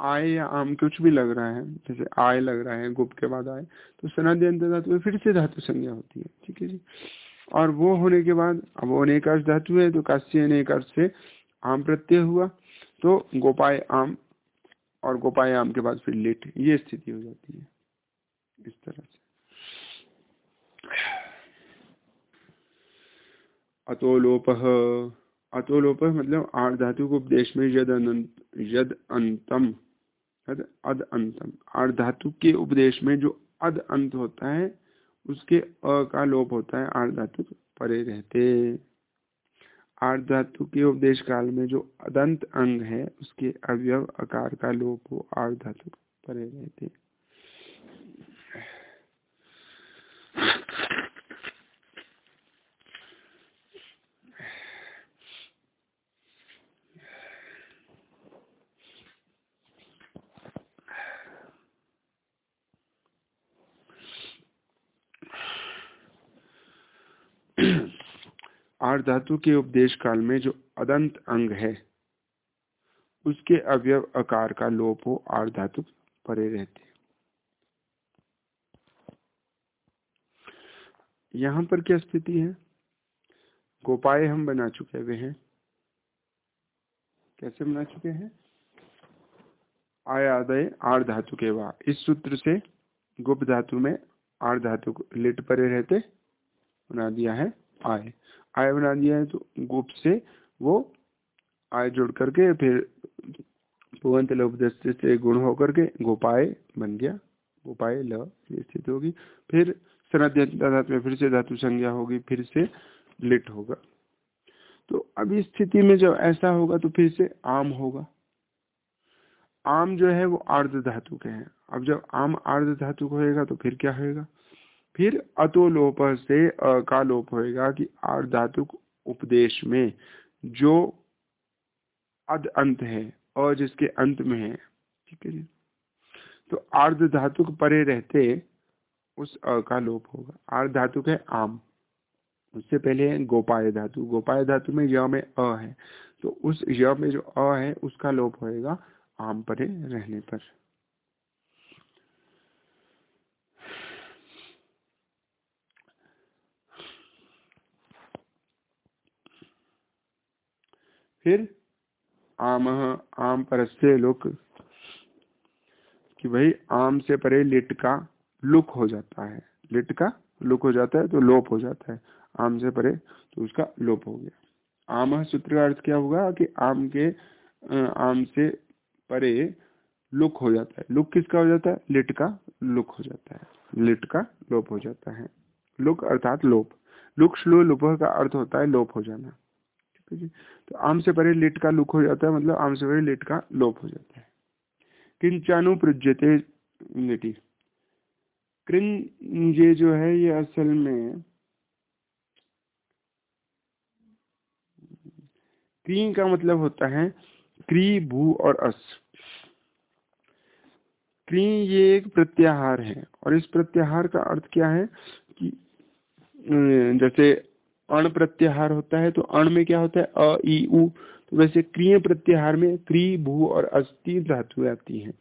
[SPEAKER 1] आय या आम कुछ भी लग रहा है, जैसे आय लग रहा है, गुप्त के बाद आय तो सनाद्यंत धातु में फिर से धातु संज्ञा होती है। ठीक है जी? और वो होने के बाद, अब वो अनेकाश धातु है तो काश्य अनेकाश से आम प्रत्यय हुआ। तो गोपाय आम और गोपायाम के बाद फिर लेट ये स्थिति हो जाती है। इस तरह से। अतोलोप अतोलोप मतलब आठ धातु को उपदेश में यद अनंत, यद अंतम अद अंतम। आठ धातु के उपदेश में जो अद अंत होता है, उसके अ का लोप होता है, आठ धातु परे रहते। आठ धातु के उपदेश काल में जो अदंत अंग है, उसके अवयव आकार का लोप हो आठ धातु परे रहते आठ धातु के उपदेश काल में जो अदंत अंग है, उसके अवयव आकार का लोप हो आठ धातु परे रहते यहाँ पर क्या स्थिति है? गोपाय हम बना चुके हुए हैं। कैसे बना चुके हैं? आयादय आर धातु के बाद। इस सूत्र से गुप्त धातु में आर धातु लिट परे रहते, बना दिया है आय। आय बना दिया है तो गुप्त से वो आय जोड़ करके फिर लोपदस्त से गुण होकर के गोपाय बन गया। गोपाय ल स्थिति होगी। फिर धातु में फिर से धातु संज्ञा होगी, फिर से लिट होगा। तो अब इस स्थिति में जब ऐसा होगा तो फिर से आम होगा। आम जो है वो आर्ध धातु के हैं। अब जब आम आर्ध धातु होएगा तो फिर क्या होएगा? फिर अतोलोप से, अ, का लोप होएगा कि आर्ध धातु उपदेश में जो अद अंत है और जिसके अंत में है, ठीक है जी? तो आर्ध धातु परे रहते उस, अ, का लोप होगा। आर्ध धातु है आम। उससे पहले है गोपाय धातु। गोपाय धातु में य में अ है। तो उस य में जो अ है, उसका लोप होएगा आम परे रहने पर। फिर आम आम परस्य लुक कि भाई आम से परे लिट का लुक हो जाता है। लिट का लुक हो जाता है तो लोप हो जाता है। आम से परे तो उसका लोप हो गया। आम सूत्र का अर्थ क्या होगा कि आम के आम से परे लुक हो जाता है। लुक किसका हो जाता है? लिट का लुक हो जाता है। लिट का लोप हो जाता है। लुक अर्थात लोप। लुक श्लो, लुप का अर्थ होता है लोप हो जाना। ठीक है तो आम से परे लिट का लुक हो जाता है मतलब आम से परे लिट का लोप हो जाता है। किंचानु प्रज्यते लिटी। क्रिन ये जो है ये असल में क्री का मतलब होता है क्री, भू और अस। क्री ये एक प्रत्याहार है, और इस प्रत्याहार का अर्थ क्या है कि जैसे अण प्रत्याहार होता है तो अण में क्या होता है? अ, ई, उ। तो वैसे क्रिय प्रत्याहार में क्री भू और अस्ति धातु आती हैं।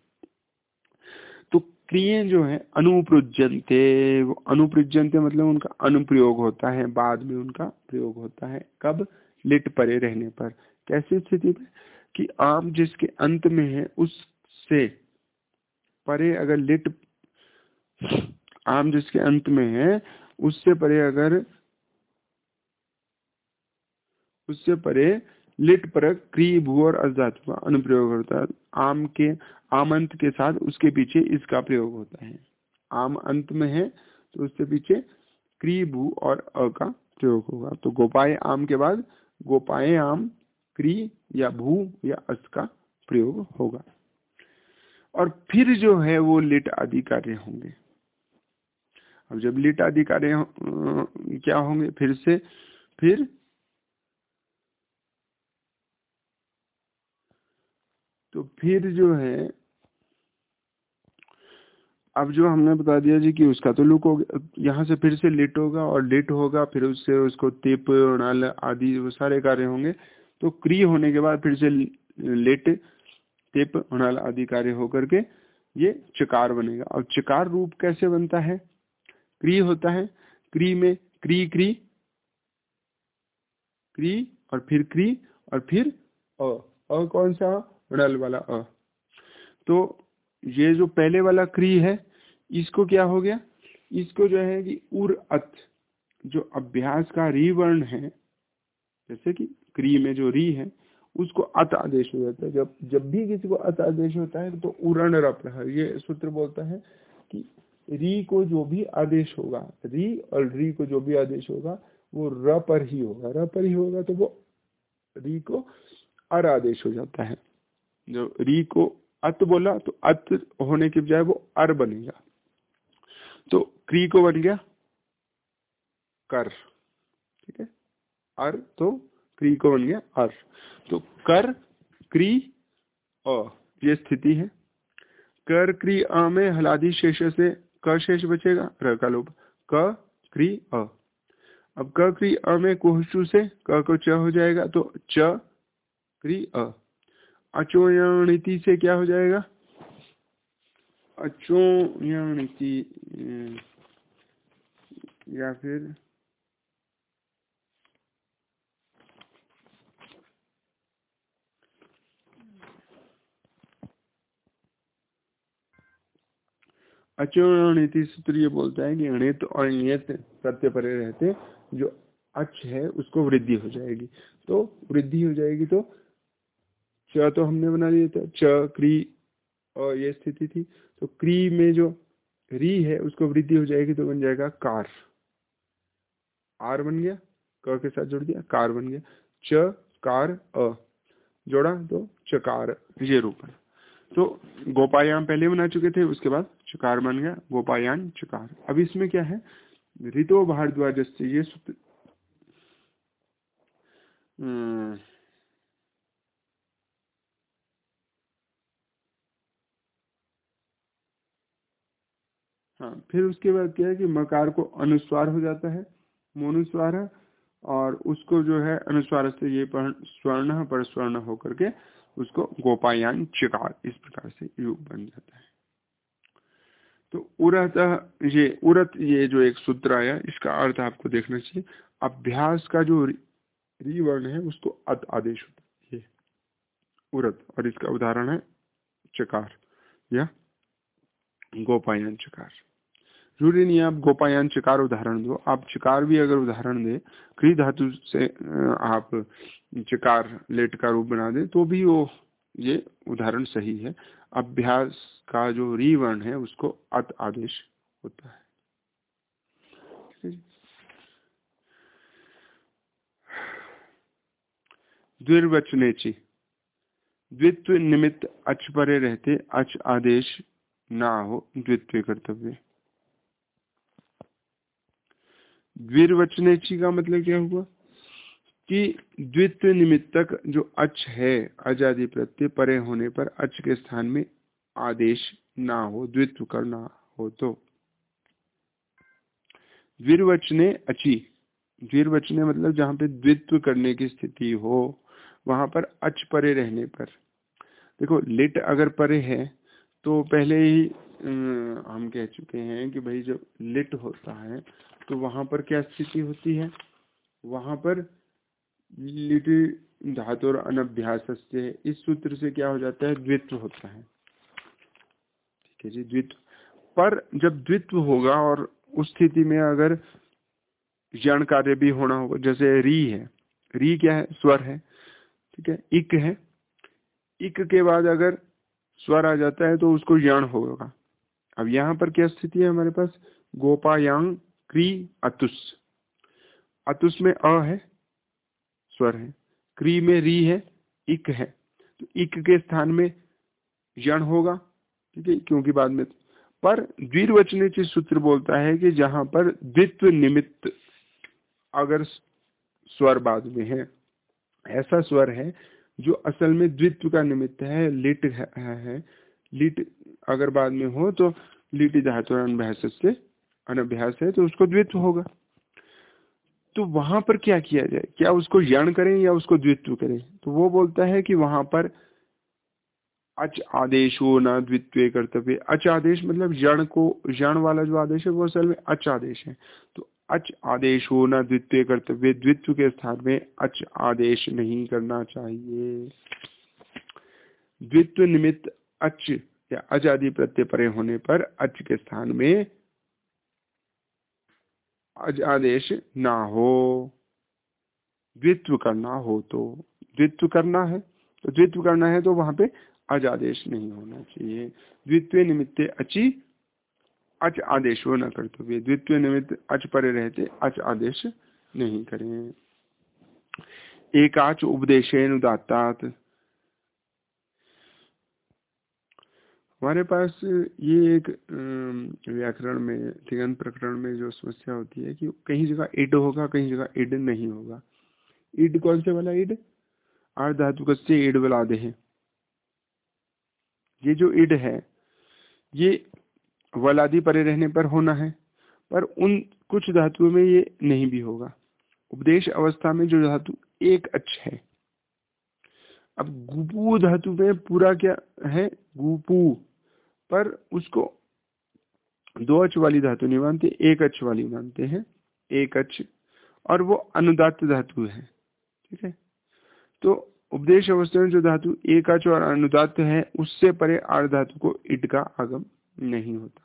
[SPEAKER 1] तो क्रिय जो है अनुप्रजनते अनुप्रजनते मतलब उनका अनुप्रयोग होता है, बाद में उनका प्रयोग होता है। कब? लिट परे रहने पर। कैसी स्थिति में? कि आम जिसके अंत में है, उससे परे अगर लिट आम जिसके अंत में है, उससे परे अगर उससे परे लिट पर क्री भू और अजातु का अनुप्रयोग होता है। आम के, आम अंत के साथ उसके पीछे इसका प्रयोग होता है। आम अंत में है तो उससे पीछे क्री भू और अ का प्रयोग होगा। तो गोपाए आम के बाद गोपाए आम क्री या भू या अस का प्रयोग होगा। और फिर जो है वो लिट आदि कार्य होंगे। अब जब लिट आदि कार्य क्या होंगे? फिर से, फिर तो फिर जो है, अब जो हमने बता दिया जी कि उसका तो लुक हो गया, यहाँ से फिर से लेट होगा और लेट होगा, फिर उससे उसको तेप नाल आदि वो सारे कार्य होंगे। तो क्री होने के बाद फिर से लेट तेप नाल आदि कार्य होकर के ये चकार बनेगा। और चकार रूप कैसे बनता है? क्री होता है, क्री में क्री क्री क्री और फिर क्री और फिर अ कौन सा? नल वाला अ। तो ये जो पहले वाला क्री है, इसको क्या हो गया? इसको जो है कि उर अत, जो अभ्यास का रिवर्ण है, जैसे कि क्री में जो री है, उसको अत आदेश हो जाता है। जब जब भी किसी को अत आदेश होता है तो उरण रप ये सूत्र बोलता है कि री को जो भी आदेश होगा, री और री को जो भी आदेश होगा, वो र पर ही होगा। र पर ही होगा तो वो री को अर आदेश हो जाता है। जो री को अत बोला तो अत होने के बजाय वो अर बनेगा तो क्री को बन गया कर, ठीक है? अर तो क्री को बन गया अर। तो कर, क्री, अ, ये स्थिति है। कर, क्री, अ में हलादी शेष से क शेष बचेगा, र का लोभ क, क्री, अ। अब क, क्री, अ में कोहचू से क को च हो जाएगा तो च, क्री, अ। अचोयणिति से क्या हो जाएगा? अचोयणिति या फिर अचोणिति सूत्र ये बोलता है कि अणित और नियत प्रत्यय परे रहते, जो अच है, उसको वृद्धि हो जाएगी। तो वृद्धि हो जाएगी तो च तो हमने बना दिया था। च, क्री और ये स्थिति थी। तो क्री में जो री है, उसको वृद्धि हो जाएगी तो बन जाएगा कार। आर बन गया, क के साथ जोड़ दिया, कार बन गया। च, कार, अ। जोड़ा तो चकार ये रूप है तो गोपायाम पहले बना चुके थे, उसके बाद चकार बन गया, गोपायान, चकार। अब इसमें क्या है? ऋतो भारद्वाज ये सूत्र हाँ फिर उसके बाद क्या है कि मकार को अनुस्वार हो जाता है, मोनुस्वार है, और उसको जो है अनुस्वार से ये स्वर्ण पर स्वर्ण होकर के उसको गोपायान चिकार, इस प्रकार से योग बन जाता है। तो उरत ये उरत ये जो एक सूत्र आया, इसका अर्थ आपको देखना चाहिए, अभ्यास का जो रिवर्ण है, उसको अत आदेश होता है। उरत, और इसका उदाहरण है चकार, या गोपायन चकार। ज़रूरी नहीं आप गोपायन चिकार उदाहरण दो। आप चिकार भी अगर उदाहरण दे क्री धातु से आप चकार लेट का रूप बना दे तो भी वो, ये उदाहरण सही है। अभ्यास का जो रीवर्ण है, उसको अत आदेश होता है। द्विर्वचनेची। द्वित्व निमित्त अच परे रहते, अच आदेश ना हो, द्वित्व कर्तव्य। द्विर्वचनेची का मतलब क्या हुआ? कि द्वित्व निमित्तक जो अच है अजादि प्रत्यय परे होने पर अच के स्थान में आदेश ना हो, द्वित्व करना हो तो। द्विर्वचने अची। द्विर्वचने मतलब जहाँ पे द्वित्व करने की स्थिति हो, वहाँ पर अच परे रहने पर। देखो, लिट अगर परे है तो पहले ही हम कह चुके हैं कि भाई जब लिट होता है तो वहाँ पर क्या स्थिति होती है? वहाँ पर लिटि धातु और अनभ्यास इस सूत्र से क्या हो जाता है? द्वित्व होता है। ठीक है जी, द्वित्व। पर जब द्वित्व होगा और उस स्थिति में अगर जन कार्य भी होना होगा, जैसे री है। री क्या है? स्वर है। ठीक है, इक है। इक के बाद अगर स्वर आ जाता है तो उसको यण होगा। अब यहाँ पर क्या स्थिति है हमारे पास? गोपायांग क्री अतुस। अतुस में अ है स्वर है। क्री में री है इक है। तो इक के स्थान में यण होगा ठीक है क्योंकि बाद में। पर द्विर्वचन सूत्र बोलता है कि जहाँ पर द्वित्व निमित्त अगर स्वर बाद में है ऐसा स्वर है जो असल में द्वित्व का निमित्त है लिट है, है लिट अगर बाद में हो तो लिट धातु अनभ्यास से अनभ्यास है तो उसको द्वित्व होगा। तो वहाँ पर क्या किया जाए? क्या उसको यण करें या उसको द्वित्व करें? तो वो बोलता है कि वहाँ पर अच आदेश हो ना द्वित्व कर्तव्य। अच आदेश मतलब यण को, यण वाला जो आदेश है, वो असल में अच आदेश है। तो अच आदेश हो ना द्वित्व कर्तव्य, द्वित्व के स्थान में अच आदेश नहीं करना चाहिए। द्वित्व निमित्त अच या अज आदि प्रत्यय परे होने पर अच के स्थान में आदेश ना हो, द्वित्व करना हो तो द्वित्व करना है तो द्वित्व करना है तो वहाँ पे अज आदेश नहीं होना चाहिए। द्वित्व निमित्ते अचि, अच आदेश हो न कर्तव्य। द्वित्व निमित्त अच परे रहते, अच आदेश नहीं करें। एकाच उपदेशेन उदात्तात। हमारे पास ये एक व्याकरण में तिगन प्रकरण में जो समस्या होती है कि कहीं जगह इड होगा, कहीं जगह इड नहीं होगा। इड कौन से वाला इड आर धातु से इड वाला दे है। ये जो इड है, ये वलादि परे रहने पर होना है, पर उन कुछ धातुओं में ये नहीं भी होगा। उपदेश अवस्था में जो धातु एक अच्छ है। अब गुपू धातु में पूरा क्या है? गुपू। पर उसको दो अच वाली धातु नहीं मानते, एक अच वाली मानते हैं, एक अच और वो अनुदात धातु है, ठीक है? तो उपदेश अवस्था में जो धातु एक अच और अनुदात है, उससे परे आर धातु को इट का आगम नहीं होता।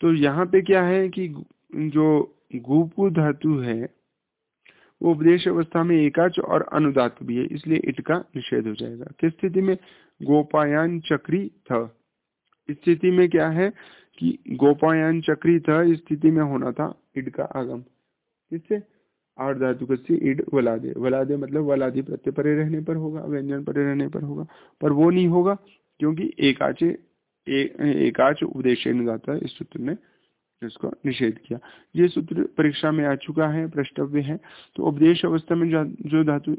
[SPEAKER 1] तो यहाँ पे क्या है कि जो गुपु धातु है वो उपदेश अवस्था में एकाच और अनुदात भी है, इसलिए इट का निषेध हो जाएगा। किस स्थिति में? गोपायान चक्री था। स्थिति में क्या है कि गोपायान चक्री था स्थिति में होना था, इड का आगम। किससे? आठ धातु इड वलादे। वलादे मतलब वलादी प्रत्यय परे रहने पर होगा, व्यंजन परे रहने पर होगा, पर वो नहीं होगा, क्योंकि एकाचे एकाच उपदेश इस सूत्र ने इसको निषेध किया। ये सूत्र परीक्षा में आ चुका है प्रष्टव्य है। तो उपदेश अवस्था में जो धातु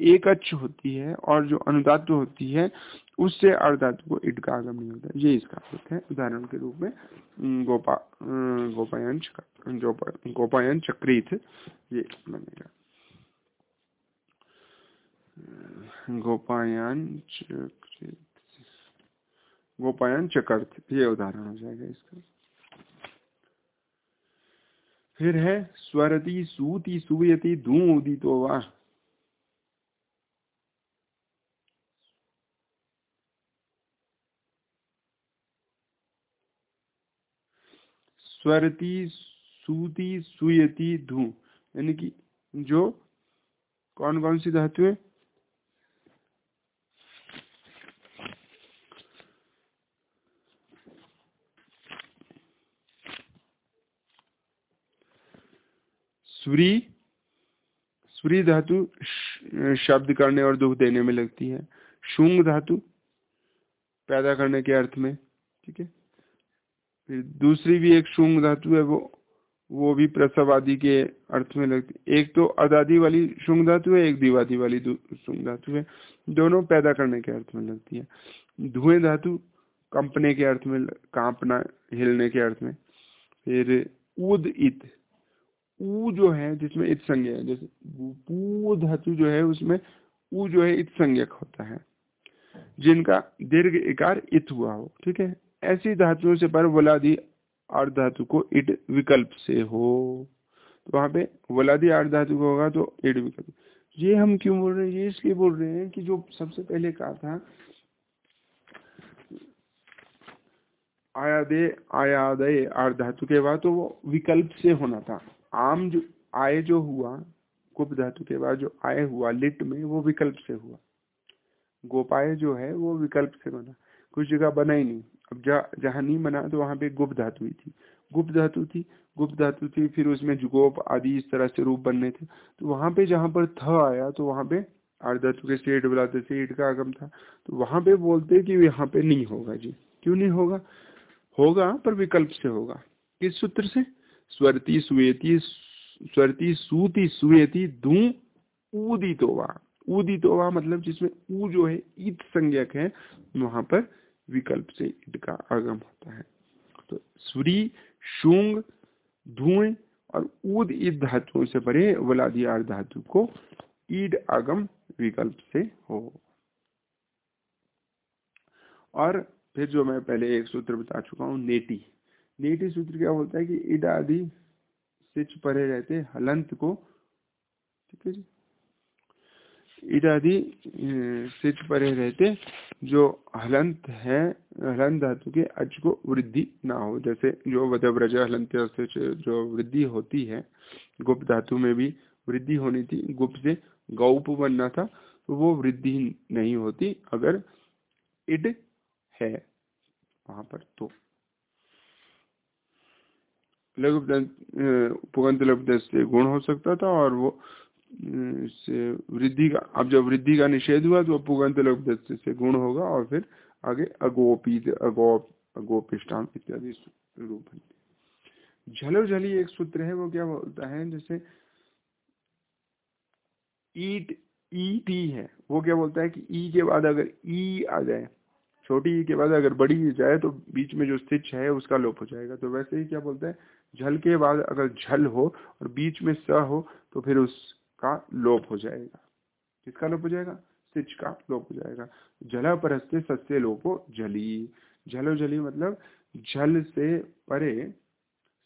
[SPEAKER 1] एक अच्छ होती है और जो अनुदात्व होती है, उससे अर्धातु को इट का आगम नहीं होता। ये इसका अर्थ है। उदाहरण के रूप में गोपा गोपायन गोपायन चक्रित, ये बनेगा। गोपायन चक्रित, गोपायन चकर्थ ये उदाहरण हो जाएगा इसका। फिर है, स्वरति सूति सुयति धू उदितो वाह स्वरती सूती सुयति धू यानी कि जो कौन कौन सी धातु सुरी सुरी धातु शब्द करने और दुख देने में लगती है। शुंग धातु पैदा करने के अर्थ में, ठीक है? फिर दूसरी भी एक शुंग धातु है, वो वो भी प्रसव आदि के अर्थ में लगती है। एक तो अदादी वाली शुंग धातु है, एक दिवादी वाली शुंग धातु है। दोनों पैदा करने के अर्थ में लगती है। धुएँ धातु कंपने के अर्थ में कांपना, हिलने के अर्थ में। फिर उद इत ऊ जो है, जिसमें इत संज्ञा है, जैसे पू धातु जो है, उसमें ऊ जो है इत संज्ञक होता है, जिनका दीर्घ इकार इत हुआ हो, ठीक है? ऐसी धातुओं से पर वलादी आर्ध धातु को इड विकल्प से हो। तो वहाँ पे वलादी आर्ध धातु को होगा तो इड विकल्प। ये हम क्यों बोल रहे हैं? ये इसलिए बोल रहे हैं कि जो सबसे पहले कहा था, आयादे आयादय आर्ध धातु के बाद तो वो विकल्प से होना था। आम जो आय जो हुआ गुप धातु के बाद जो आय हुआ, लिट में, वो विकल्प से हुआ। गोपाय जो है, वो विकल्प से बना। कुछ जगह बना ही नहीं। अब जहाँ नहीं बना तो वहाँ पे गुप्त धातु ही थी। गुप्त धातु थी, गुप्त धातु थी, फिर उसमें जुगोप आदि इस तरह से रूप बनने थे। तो वहाँ पे जहाँ पर थ आया तो वहाँ पे आर्ध धातु के सेठ बुलाते सेठ का आगम था। तो वहाँ पे बोलते कि यहाँ पे नहीं होगा जी। क्यों नहीं होगा? होगा, पर विकल्प से होगा। किस सूत्र से? स्वरती सुवेती, स्वरती सूती सुवेती दू उदितोवा उदितोवा मतलब जिसमें ऊ जो है ईद संज्ञक है, वहाँ पर विकल्प से ईद का आगम होता है। तो सूरी शुंग धुएँ और ऊद ईद धातुओं से परे वलादी आर धातु को ईड आगम विकल्प से हो। और फिर जो मैं पहले एक सूत्र बता चुका हूँ, नेटी। नेटी सूत्र क्या बोलता है कि ईड आदि सिच परे रहते, हलंत को। ठीक है जी? इत्यादि सिच परे रहते, जो हलंत है, हलंत धातु के अच को वृद्धि ना हो। जैसे जो वदव्रज हलंत जो वृद्धि होती है, गुप्त धातु में भी वृद्धि होनी थी, गुप्त से गौप बनना था तो वो वृद्धि नहीं होती, अगर इड है, वहाँ पर तो। लघु से गुण हो सकता था और वो से वृद्धि का, अब जब वृद्धि का निषेध हुआ तो पुगंत लघु से गुण होगा और फिर आगे अगोपी अगोप अगोपिष्टान इत्यादि रूप झलो झली एक सूत्र है, वो क्या बोलता है? जैसे ईट, ईटी है। वो क्या बोलता है कि ई के बाद अगर ई आ जाए, छोटी ई के बाद अगर बड़ी ई जाए तो बीच में जो स्थित है, उसका लोप हो जाएगा। तो वैसे ही क्या बोलता है? झल के बाद अगर झल हो और बीच में स हो तो फिर उसका लोप हो जाएगा। किसका लोप हो जाएगा? सिच का लोप हो जाएगा। जला परस्ते सत्य लोपो जली। झलो जली मतलब जल से परे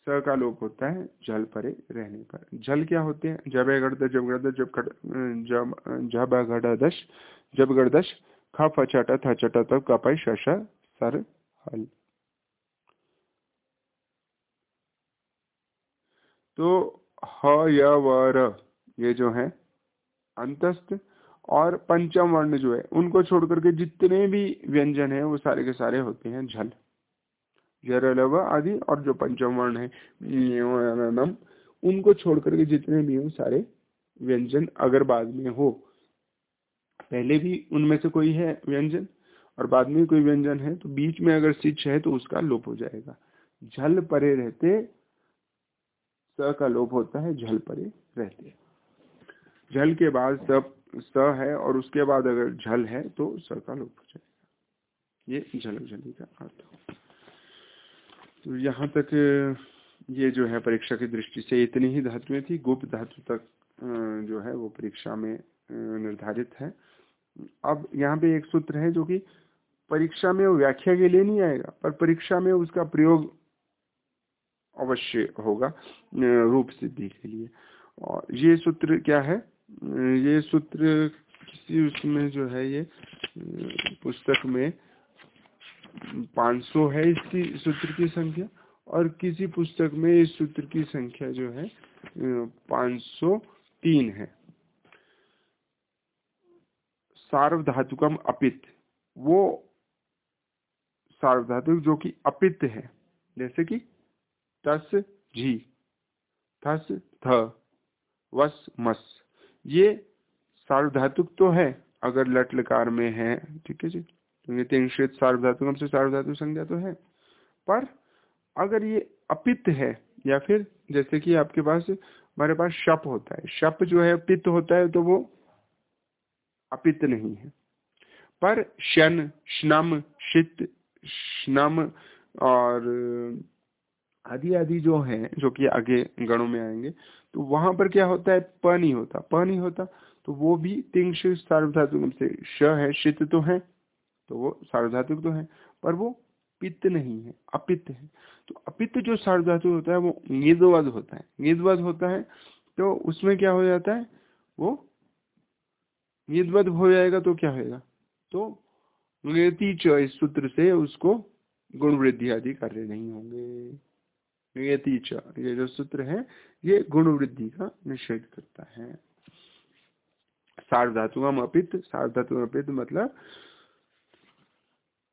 [SPEAKER 1] स का लोप होता है, जल परे रहने पर। जल क्या होते हैं? जब गढ़ जब गढ़ जब जब जब गढ़दश जब गढ़दश, ख फचट थ चट तब कपाई शश सर, हल। तो ह, य, व, र, ये जो है, अंतस्थ और पंचम वर्ण जो है, उनको छोड़ करके जितने भी व्यंजन है, वो सारे के सारे होते हैं झल। जरलव आदि और जो पंचम वर्ण है उनको छोड़ करके जितने भी हो, सारे व्यंजन अगर बाद में हो। पहले भी उनमें से कोई है व्यंजन और बाद में कोई व्यंजन है तो बीच में अगर सिच है तो उसका लोप हो जाएगा। झल परे रहते का लोप होता है, झल परे रहते हैं। झल के बाद सब स है और उसके बाद अगर झल है तो स का लोप हो जाएगा। ये झल झली का अर्थ तो यहाँ तक, ये जो है परीक्षा की दृष्टि से इतनी ही धातुएँ थी। गुप्त धातु तक जो है वो परीक्षा में निर्धारित है। अब यहाँ पे एक सूत्र है जो कि परीक्षा में वो व्याख्या के लिए नहीं आएगा, पर परीक्षा में उसका प्रयोग अवश्य होगा रूप सिद्धि के लिए। और ये सूत्र क्या है? ये सूत्र किसी उसमें जो है ये पुस्तक में 500 है इसकी, सूत्र की संख्या, और किसी पुस्तक में इस सूत्र की संख्या जो है 503 है। सार्वधातुकम अपित। वो सार्वधातुक जो कि अपित है, जैसे कि तस झी थस थ वस मस। ये सार्वधातुक तो है, अगर लट लकार में है, ठीक है जी? तो ये तिंशित सार्वधातुकम से सार्वधातु संज्ञा तो है। पर अगर ये अपित है, या फिर जैसे कि आपके पास, हमारे पास शप होता है। शप जो है पित्त होता है तो वो अपित नहीं है। पर शन स्नम शित स्नम और आदि आदि जो है, जो कि आगे गणों में आएँगे तो वहाँ पर क्या होता है? प नहीं होता प नहीं होता तो वो भी तिंग सार्वधातुक से श है, शित तो है तो वो सार्वधातुक तो है, पर वो पित्त नहीं है, अपित्त है। तो अपित्त जो सार्वधातु होता है, वो निदवद होता है। निदवद होता है तो उसमें क्या हो जाता है? वो निदवद हो जाएगा तो क्या होगा तो इस सूत्र से उसको गुण वृद्धि आदि कार्य नहीं होंगे। ये जो सूत्र है, ये गुण वृद्धि का निषेध करता है। सार्वधातुगम अपित सार्वधातुगम अपित मतलब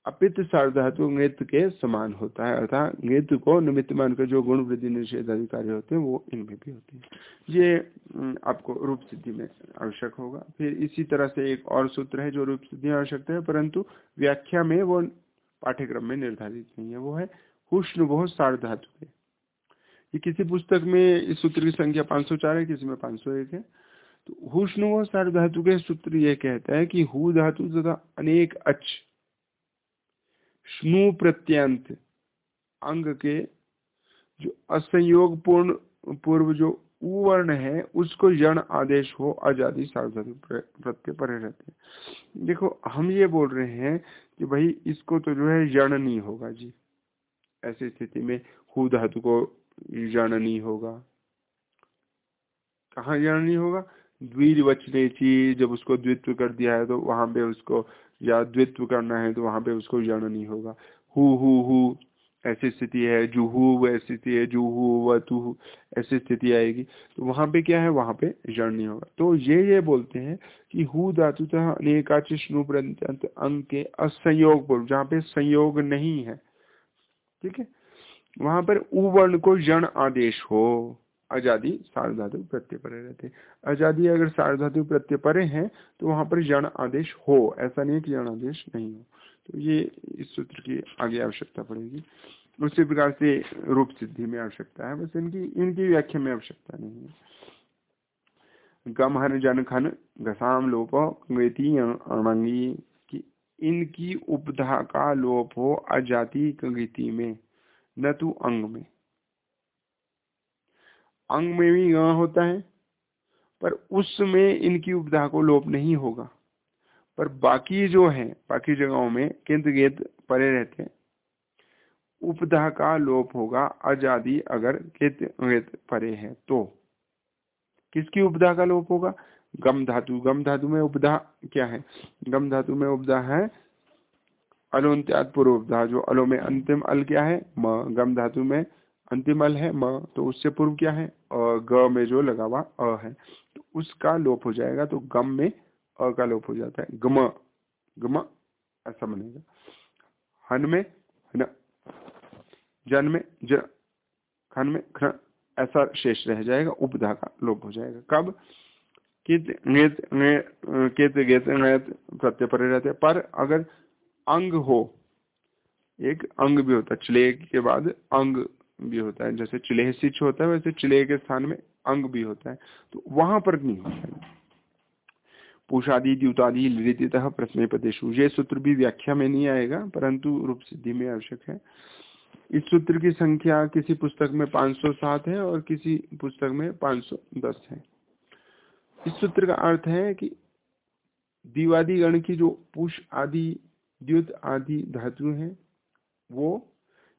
[SPEAKER 1] अपित सार्धातु नृत्य के समान होता है, अर्थात नृत्य को निमित्त मानकर जो गुण वृद्धि निषेध अधिकारी होते हैं, वो इनमें भी होते हैं। ये आपको रूप सिद्धि में आवश्यक होगा। फिर इसी तरह से एक और सूत्र है जो रूप सिद्धि में आवश्यकता है, परंतु व्याख्या में वो पाठ्यक्रम में निर्धारित नहीं है, वो है हुष्ण बहुत सार्धातु है ये किसी पुस्तक में इस सूत्र की संख्या 504 है, किसी में 501 है। तो हुष्ण वो सार्धातु के सूत्र ये कहता है कि हु धातु तथा अनेक अच स्नु प्रत्यंत अंग के जो असंयोग पूर्ण पूर्व जो उवर्ण है, उसको जन आदेश हो आज़ादी सार्वधातु प्रत्यय परे रहते हैं। देखो, हम ये बोल रहे हैं कि भाई इसको तो जो है जन नहीं होगा जी। ऐसी स्थिति में हु धातु को जन नहीं होगा। कहा जन नहीं होगा द्विवचने चीज़ जब उसको द्वित्व कर दिया है तो वहाँ पे उसको, या द्वित्व करना है तो वहाँ पे उसको जन नहीं होगा। हु हु हु, ऐसी स्थिति है जुहू ऐसी स्थिति है जुहू व तू ऐसी स्थिति आएगी। तो वहाँ पे क्या है? वहाँ पे जड़ नहीं होगा। तो ये ये बोलते हैं कि हु धातुतः अनेकाचिष्णु अंग के असंयोग पूर्व जहाँ पे संयोग नहीं है। ठीक है? वहाँ पर उवर्ण को जन आदेश हो। आज़ादी सार्वधातु प्रत्यय परे रहते। आज़ादी अगर सार्वधातु प्रत्यय परे हैं तो वहाँ पर जन आदेश हो। ऐसा नहीं कि जन आदेश नहीं हो। तो ये इस सूत्र की आगे आवश्यकता पड़ेगी। उसी प्रकार से रूप सिद्धि में आवश्यकता है। बस इनकी इनकी व्याख्या में आवश्यकता नहीं है। गम हर जन खन घसाम लोप अणंगी इनकी उपधा का लोप हो अजाति गीति में। न तो अंग में। अंग में भी ग होता है, पर उसमें इनकी उपधा को लोप नहीं होगा। पर बाकी जो है, बाकी जगहों में केंद्र गेत परे रहते हैं उपधा का लोप होगा आज़ादी अगर केत गेत परे है तो। किसकी उपधा का लोप होगा? गम धातु। गम धातु में उपधा क्या है? गम धातु में उपधा है अलोन्त्यात पूर्व उपधा जो अलो में अंतिम अल क्या है? म, गम धातु में अंतिम अल है, म तो उससे पूर्व क्या है? अ, ग में जो लगा हुआ अ है। तो उसका लोप हो जाएगा तो गम में अ का लोप हो जाता है। गम गम, ऐसा बनेगा। हन में, हन, जन में, ज, खन में खन ऐसा शेष रह जाएगा, उपधा का लोप हो जाएगा। कब? कित कित, गेत प्रत्यय पर रहते पर अगर अंग हो। एक अंग भी होता है। चिले के बाद अंग भी होता है। जैसे चिलेह सिच होता है, वैसे चिलेह के स्थान में अंग भी होता है। तो वहाँ पर नहीं होता है। पुषादि, द्युतादि लितः प्रश्न पदेशु ये सूत्र भी व्याख्या में नहीं आएगा, परंतु रूप सिद्धि में आवश्यक है। इस सूत्र की संख्या किसी पुस्तक में 507 है और किसी पुस्तक में 510 है। इस सूत्र का अर्थ है कि दिवादी गण की जो पुष आदि द्युत आदि धातु हैं, वो,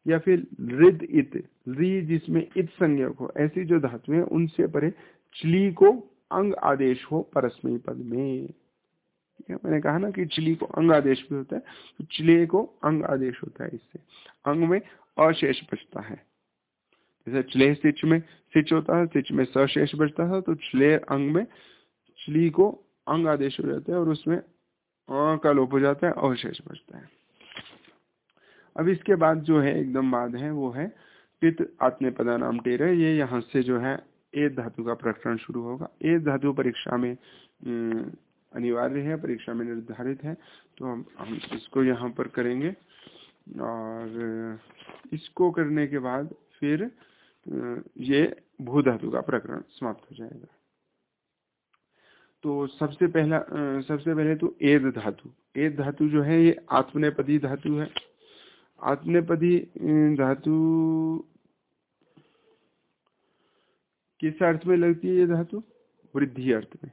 [SPEAKER 1] या फिर रिद इत, री जिसमें इत संज्ञक हो, ऐसी जो धातु है, उनसे परे चली को अंग आदेश हो परस्मय पद में। मैंने कहा ना कि चिली को अंग आदेश भी होता है तो चिले को अंग आदेश होता है इससे। अंग में अशेष बचता है। जैसे चिले सिच में सिच होता है, सिच में सशेष बचता है तो चिले अंग में चिली को अंग आदेश हो जाता है और उसमें का लोप हो जाता है अवशेष बचता है। अब इसके बाद जो है, एकदम बाद है, वो है पित आत्म पदा नाम टेर ये यहाँ से जो है, ए धातु का प्रकरण शुरू होगा। ए धातु परीक्षा में अनिवार्य है, परीक्षा में निर्धारित है। तो हम हम इसको यहाँ पर करेंगे। और इसको करने के बाद फिर ये भू धातु का प्रकरण समाप्त हो जाएगा। तो सबसे पहला सबसे पहले तो एद धातु। एद धातु जो है, ये आत्मनेपदी धातु है। आत्मनेपदी धातु किस अर्थ में लगती है ये धातु? वृद्धि अर्थ में।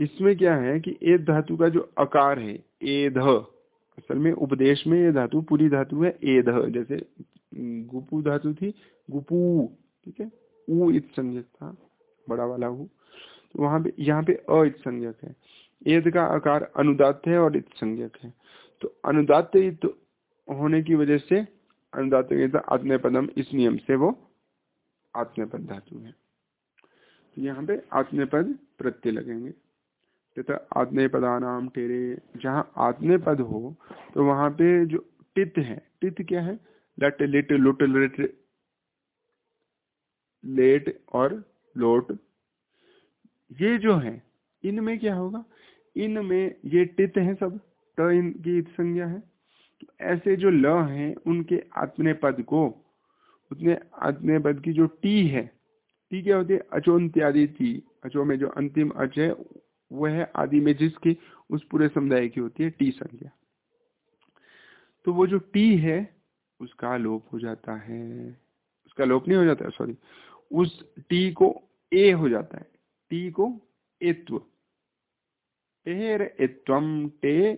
[SPEAKER 1] इसमें क्या है कि ए धातु का जो आकार है एध असल में उपदेश में ये धातु, पूरी धातु है एध जैसे गुपू धातु थी, गुपू, ठीक है? ऊ इत संज्ञक था, बड़ा वाला ऊ तो वहाँ पे, यहाँ पे अ संज्ञक है। एद का आकार अनुदात है और इत संज्ञक है। तो अनुदात इत होने की वजह से अनुदात आत्मय पदम इस नियम से वो आत्मपद धातु है। तो यहाँ पे आत्मपद प्रत्यय लगेंगे। तथा आत्मय पदानाम टेरे जहाँ आत्मय पद हो तो वहाँ पे जो टित है, टित क्या है? लट लिट लुट लिट लेट और लोट ये जो है, इनमें क्या होगा? इनमें ये टित है सब ट इनकी संज्ञा है। तो ऐसे जो ल हैं, उनके आत्मने पद को, उतने आत्मने पद की जो टी है, टी क्या होती है? अचोन्त्यादि टी अचो में जो अंतिम अच है वह आदि में जिसकी उस पूरे समुदाय की होती है टी संज्ञा तो वो जो टी है, उसका लोप हो जाता है। उसका लोप नहीं हो जाता सॉरी उस टी को ए हो जाता है। टी को एत्व। टेर एत्वम टे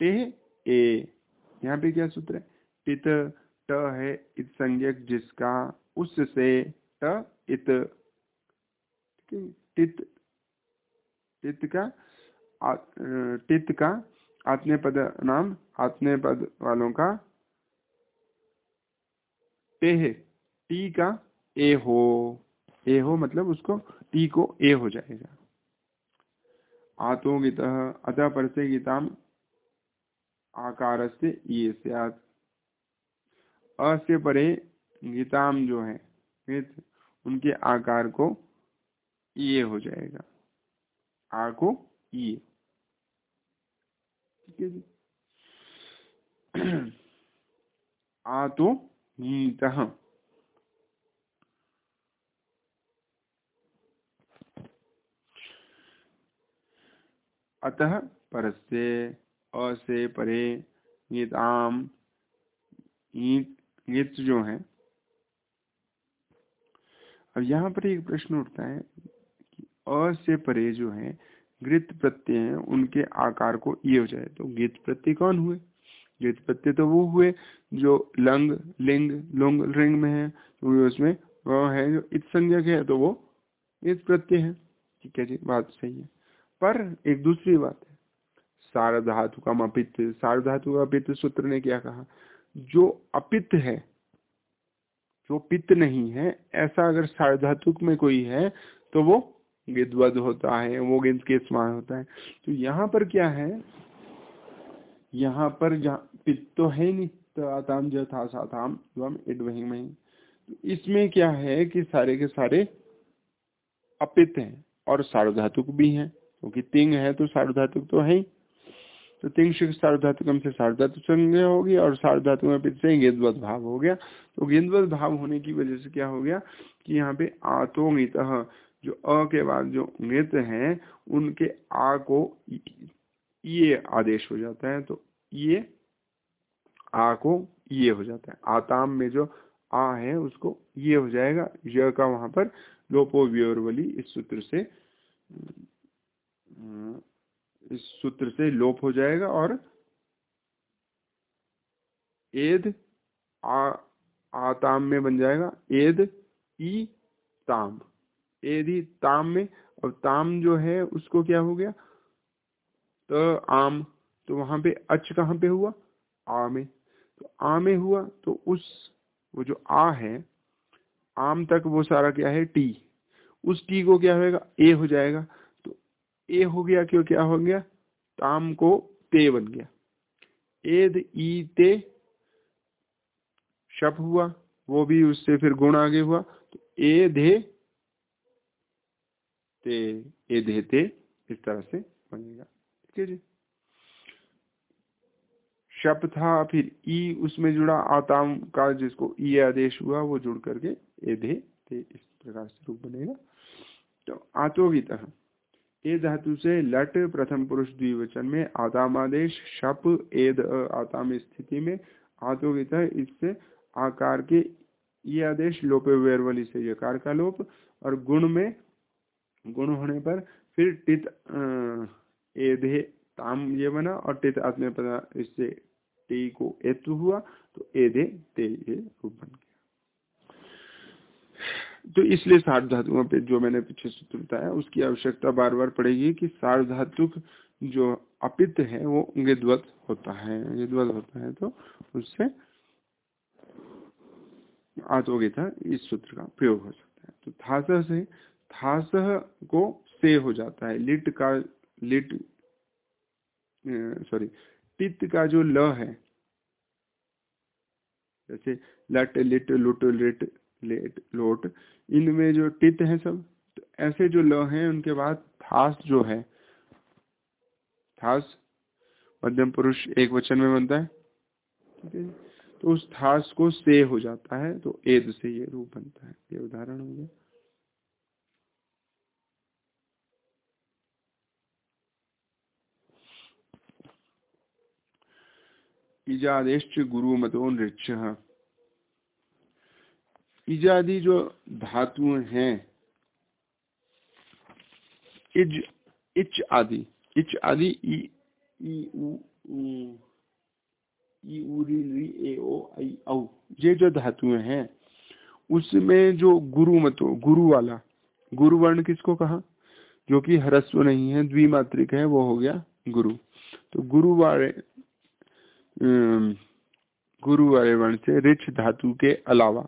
[SPEAKER 1] टे, ए। यहाँ पे क्या सूत्र है? टित, ट है इत संज्ञक जिसका, उससे ट, इत। टित टित का टित का आत्मय पद नाम आत्मय पद वालों का टेह टी का ए हो। ए हो मतलब उसको, टी को ए हो जाएगा। आतो गीत अतः परसे गीताम आकार से ये से परे गीताम जो है उनके आकार को ये हो जाएगा। आ को ये ठीक है जी आ तो गीत अतः परस्य अ से परे गीताम गीत जो है। अब यहाँ पर एक प्रश्न उठता है। अ से परे जो है गृत प्रत्यय हैं, उनके आकार को ये हो जाए। तो गीत प्रत्यय कौन हुए? गीत प्रत्यय तो वो हुए जो लंग, लिंग, लुंग रिंग में है तो उसमें वह है जो इत संज्ञक है तो वो इत प्रत्यय है। ठीक है जी, बात सही है। पर एक दूसरी बात है। सारधातु का अपित सारधातु का अपित सूत्र ने क्या कहा? जो अपित है, जो पित्त नहीं है, ऐसा अगर सारधातुक में कोई है तो वो गिद्वद होता है, वो गिद्ध के समान होता है। तो यहाँ पर क्या है? यहाँ पर पित्त तो है नहीं तो आताम जो था, साताम इड वही में तो इसमें क्या है कि सारे के सारे अपित हैं और सार्वधातुक भी हैं। क्योंकि तो तिंग है तो सार्वधातुक तो है तो तिंग शिख सार्वधातुकम से सार्वधातु संज्ञा होगी और सार्वधातु में से गेंदवत भाव हो गया। तो गेंदवत भाव होने की वजह से क्या हो गया कि यहाँ पे आतोंगित जो अ के बाद जो नृत हैं, उनके आ को ये आदेश हो जाता है तो ये आ को ये हो जाता है। आताम में जो आ है, उसको ये हो जाएगा। य का वहाँ पर लोपो व्योरवली इस सूत्र से इस सूत्र से लोप हो जाएगा और एद आ, आताम में बन जाएगा। एद, ई, ताम। ही ताम में और ताम जो है, उसको क्या हो गया? तो आम तो वहाँ पे अच कहाँ पे हुआ? आ में। तो आ में हुआ तो उस, वो जो आ है, आम तक वो सारा क्या है? टी। उस टी को क्या होगा ए हो जाएगा। तो ए हो गया क्यों? क्या हो गया? ताम को ते बन गया। एद, ई, ते, शप हुआ, वो भी उससे फिर गुण आगे हुआ। तो ए, धे ते ए धे ते इस तरह से बनेगा। ठीक है जी? शप था, फिर ई उसमें जुड़ा आताम का जिसको ई आदेश हुआ, वो जुड़ करके ए धे ते इस प्रकार से रूप बनेगा। तो आतोगित, ए धातु से लट प्रथम पुरुष द्विवचन में आदाम आदेश, शप, एद आताम स्थिति में आतोगित इससे आकार के ये आदेश, लोपे वेरवली से यकार का लोप, और गुण में गुण होने पर फिर टित एधे ताम ये बना और टित आत्म पदा इससे टी को एतु हुआ तो एधे ते ये रूप बन गया। तो इसलिए सार्वधातुओं पे जो मैंने पीछे सूत्र बताया उसकी आवश्यकता बार बार पड़ेगी कि सार्वधातुक जो अपित है, वो गिद्वत होता है गिद्वत होता है तो उससे आतोगे था इस सूत्र का प्रयोग हो सकता है। तो थास से थास को से हो जाता है। लिट का, लिट सॉरी टित का जो ल है, जैसे लट, लिट, लुट, लिट, लेट, लोट, इनमें जो टित है सब तो ऐसे जो ल हैं, उनके बाद थास जो है, थास, मध्यम पुरुष एक वचन में बनता है, ठीक है तो उस थास को से हो जाता है तो एद से ये रूप बनता है। ये उदाहरण हो गया। इजादेश गुरु मतो नृक्ष इजादी जो धातुएँ हैं, इज़, इच आदि इच आदि ई ई, उ ई उरी री ए, ओ, आई, औ, ये जो धातुएँ हैं, उसमें जो गुरु मतो गुरु वाला गुरु वर्ण किसको कहा? जो कि हरस्व नहीं है, द्विमात्रिक है, वो हो गया गुरु। तो गुरु वाले गुरु वाले वर्ण से रिच धातु के अलावा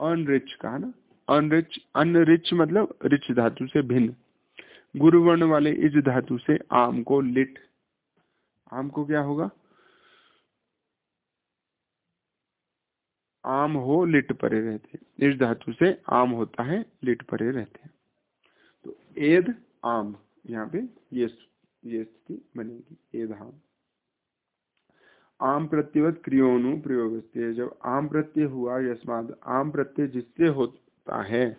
[SPEAKER 1] अनरिच कहा ना? अनरिच अनरिच मतलब रिच धातु से भिन्न। गुरु वर्ण वाले इस धातु से आम को लिट। आम को क्या होगा? आम हो, लिट परे रहते इस धातु से आम होता है, लिट परे रहते तो एद आम, यहाँ पे ये ये स्थिति बनेगी। एद आम। आम प्रत्यवत क्रियोनु प्रयोग जब आम प्रत्यय हुआ यस्माद आम प्रत्यय जिससे होता है।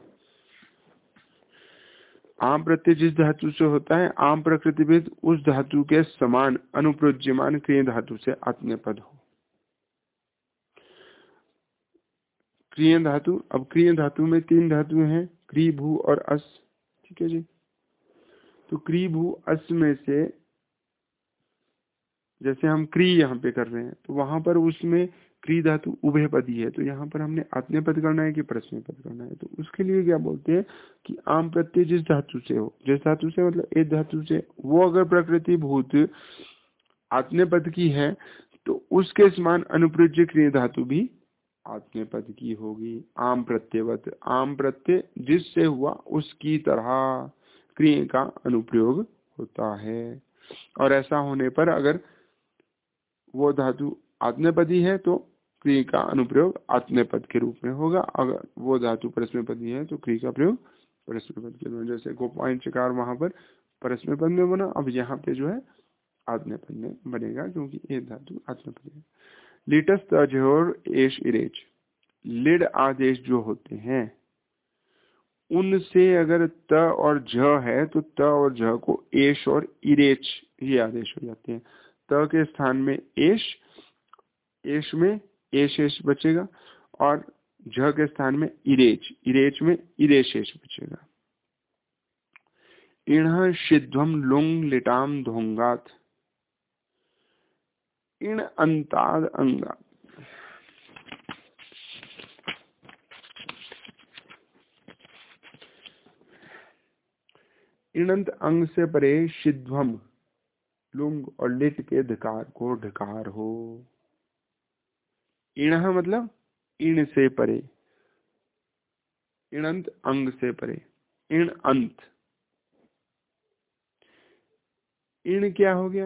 [SPEAKER 1] आम प्रत्यय जिस धातु से होता है, आम प्रकृतिविद उस धातु के समान अनुप्रोज्यमान क्रिय धातु से आत्म पद हो। क्रिय धातु, अब क्रिय धातु में तीन धातु हैं क्री भू और अस। ठीक है जी? तो क्री भू अस में से जैसे हम क्री यहाँ पे कर रहे हैं तो वहाँ पर उसमें क्री धातु उभय पदी है तो यहाँ पर हमने आत्म्य पद करना है कि प्रश्न पद करना है। तो उसके लिए क्या बोलते हैं कि आम प्रत्यय जिस धातु से हो, जिस धातु से मतलब एक धातु से, वो अगर प्रकृति भूत आत्म्य पद की है तो उसके समान अनुप्रज्य क्रिय धातु भी आत्म्य पद की होगी। आम प्रत्ययवत, आम प्रत्यय जिससे हुआ उसकी तरह क्रिय का अनुप्रयोग होता है। और ऐसा होने पर अगर वो धातु आत्मपदी है तो क्री का अनुप्रयोग आत्मपद के रूप में होगा। अगर वो धातु परस्मयपदी है तो क्री का प्रयोग परस्मयपद के रूप में। जैसे गोपाइन चकार वहाँ पर परस्मयपद में बना, अब यहाँ पे जो है आत्मपद में बनेगा, क्योंकि ये धातु आत्मपद है। लिटस तजोर एश इरेज लिड आदेश जो होते हैं, उनसे अगर त और झ है तो त और झ को एश और इरेच ये आदेश हो जाते हैं। त के स्थान में एश एश में एश एश बचेगा और झ के स्थान में इरेच इरेच में इरेशेष बचेगा। इण शिध्वम लुंग लिटाम धोंगात। इण अंताद अंगा इणंत अंग से परे शिध्वम लुंग और लिट के धकार को ढकार हो। इण मतलब इण से परे इणंत अंग से परे इण अंत। इण क्या हो गया?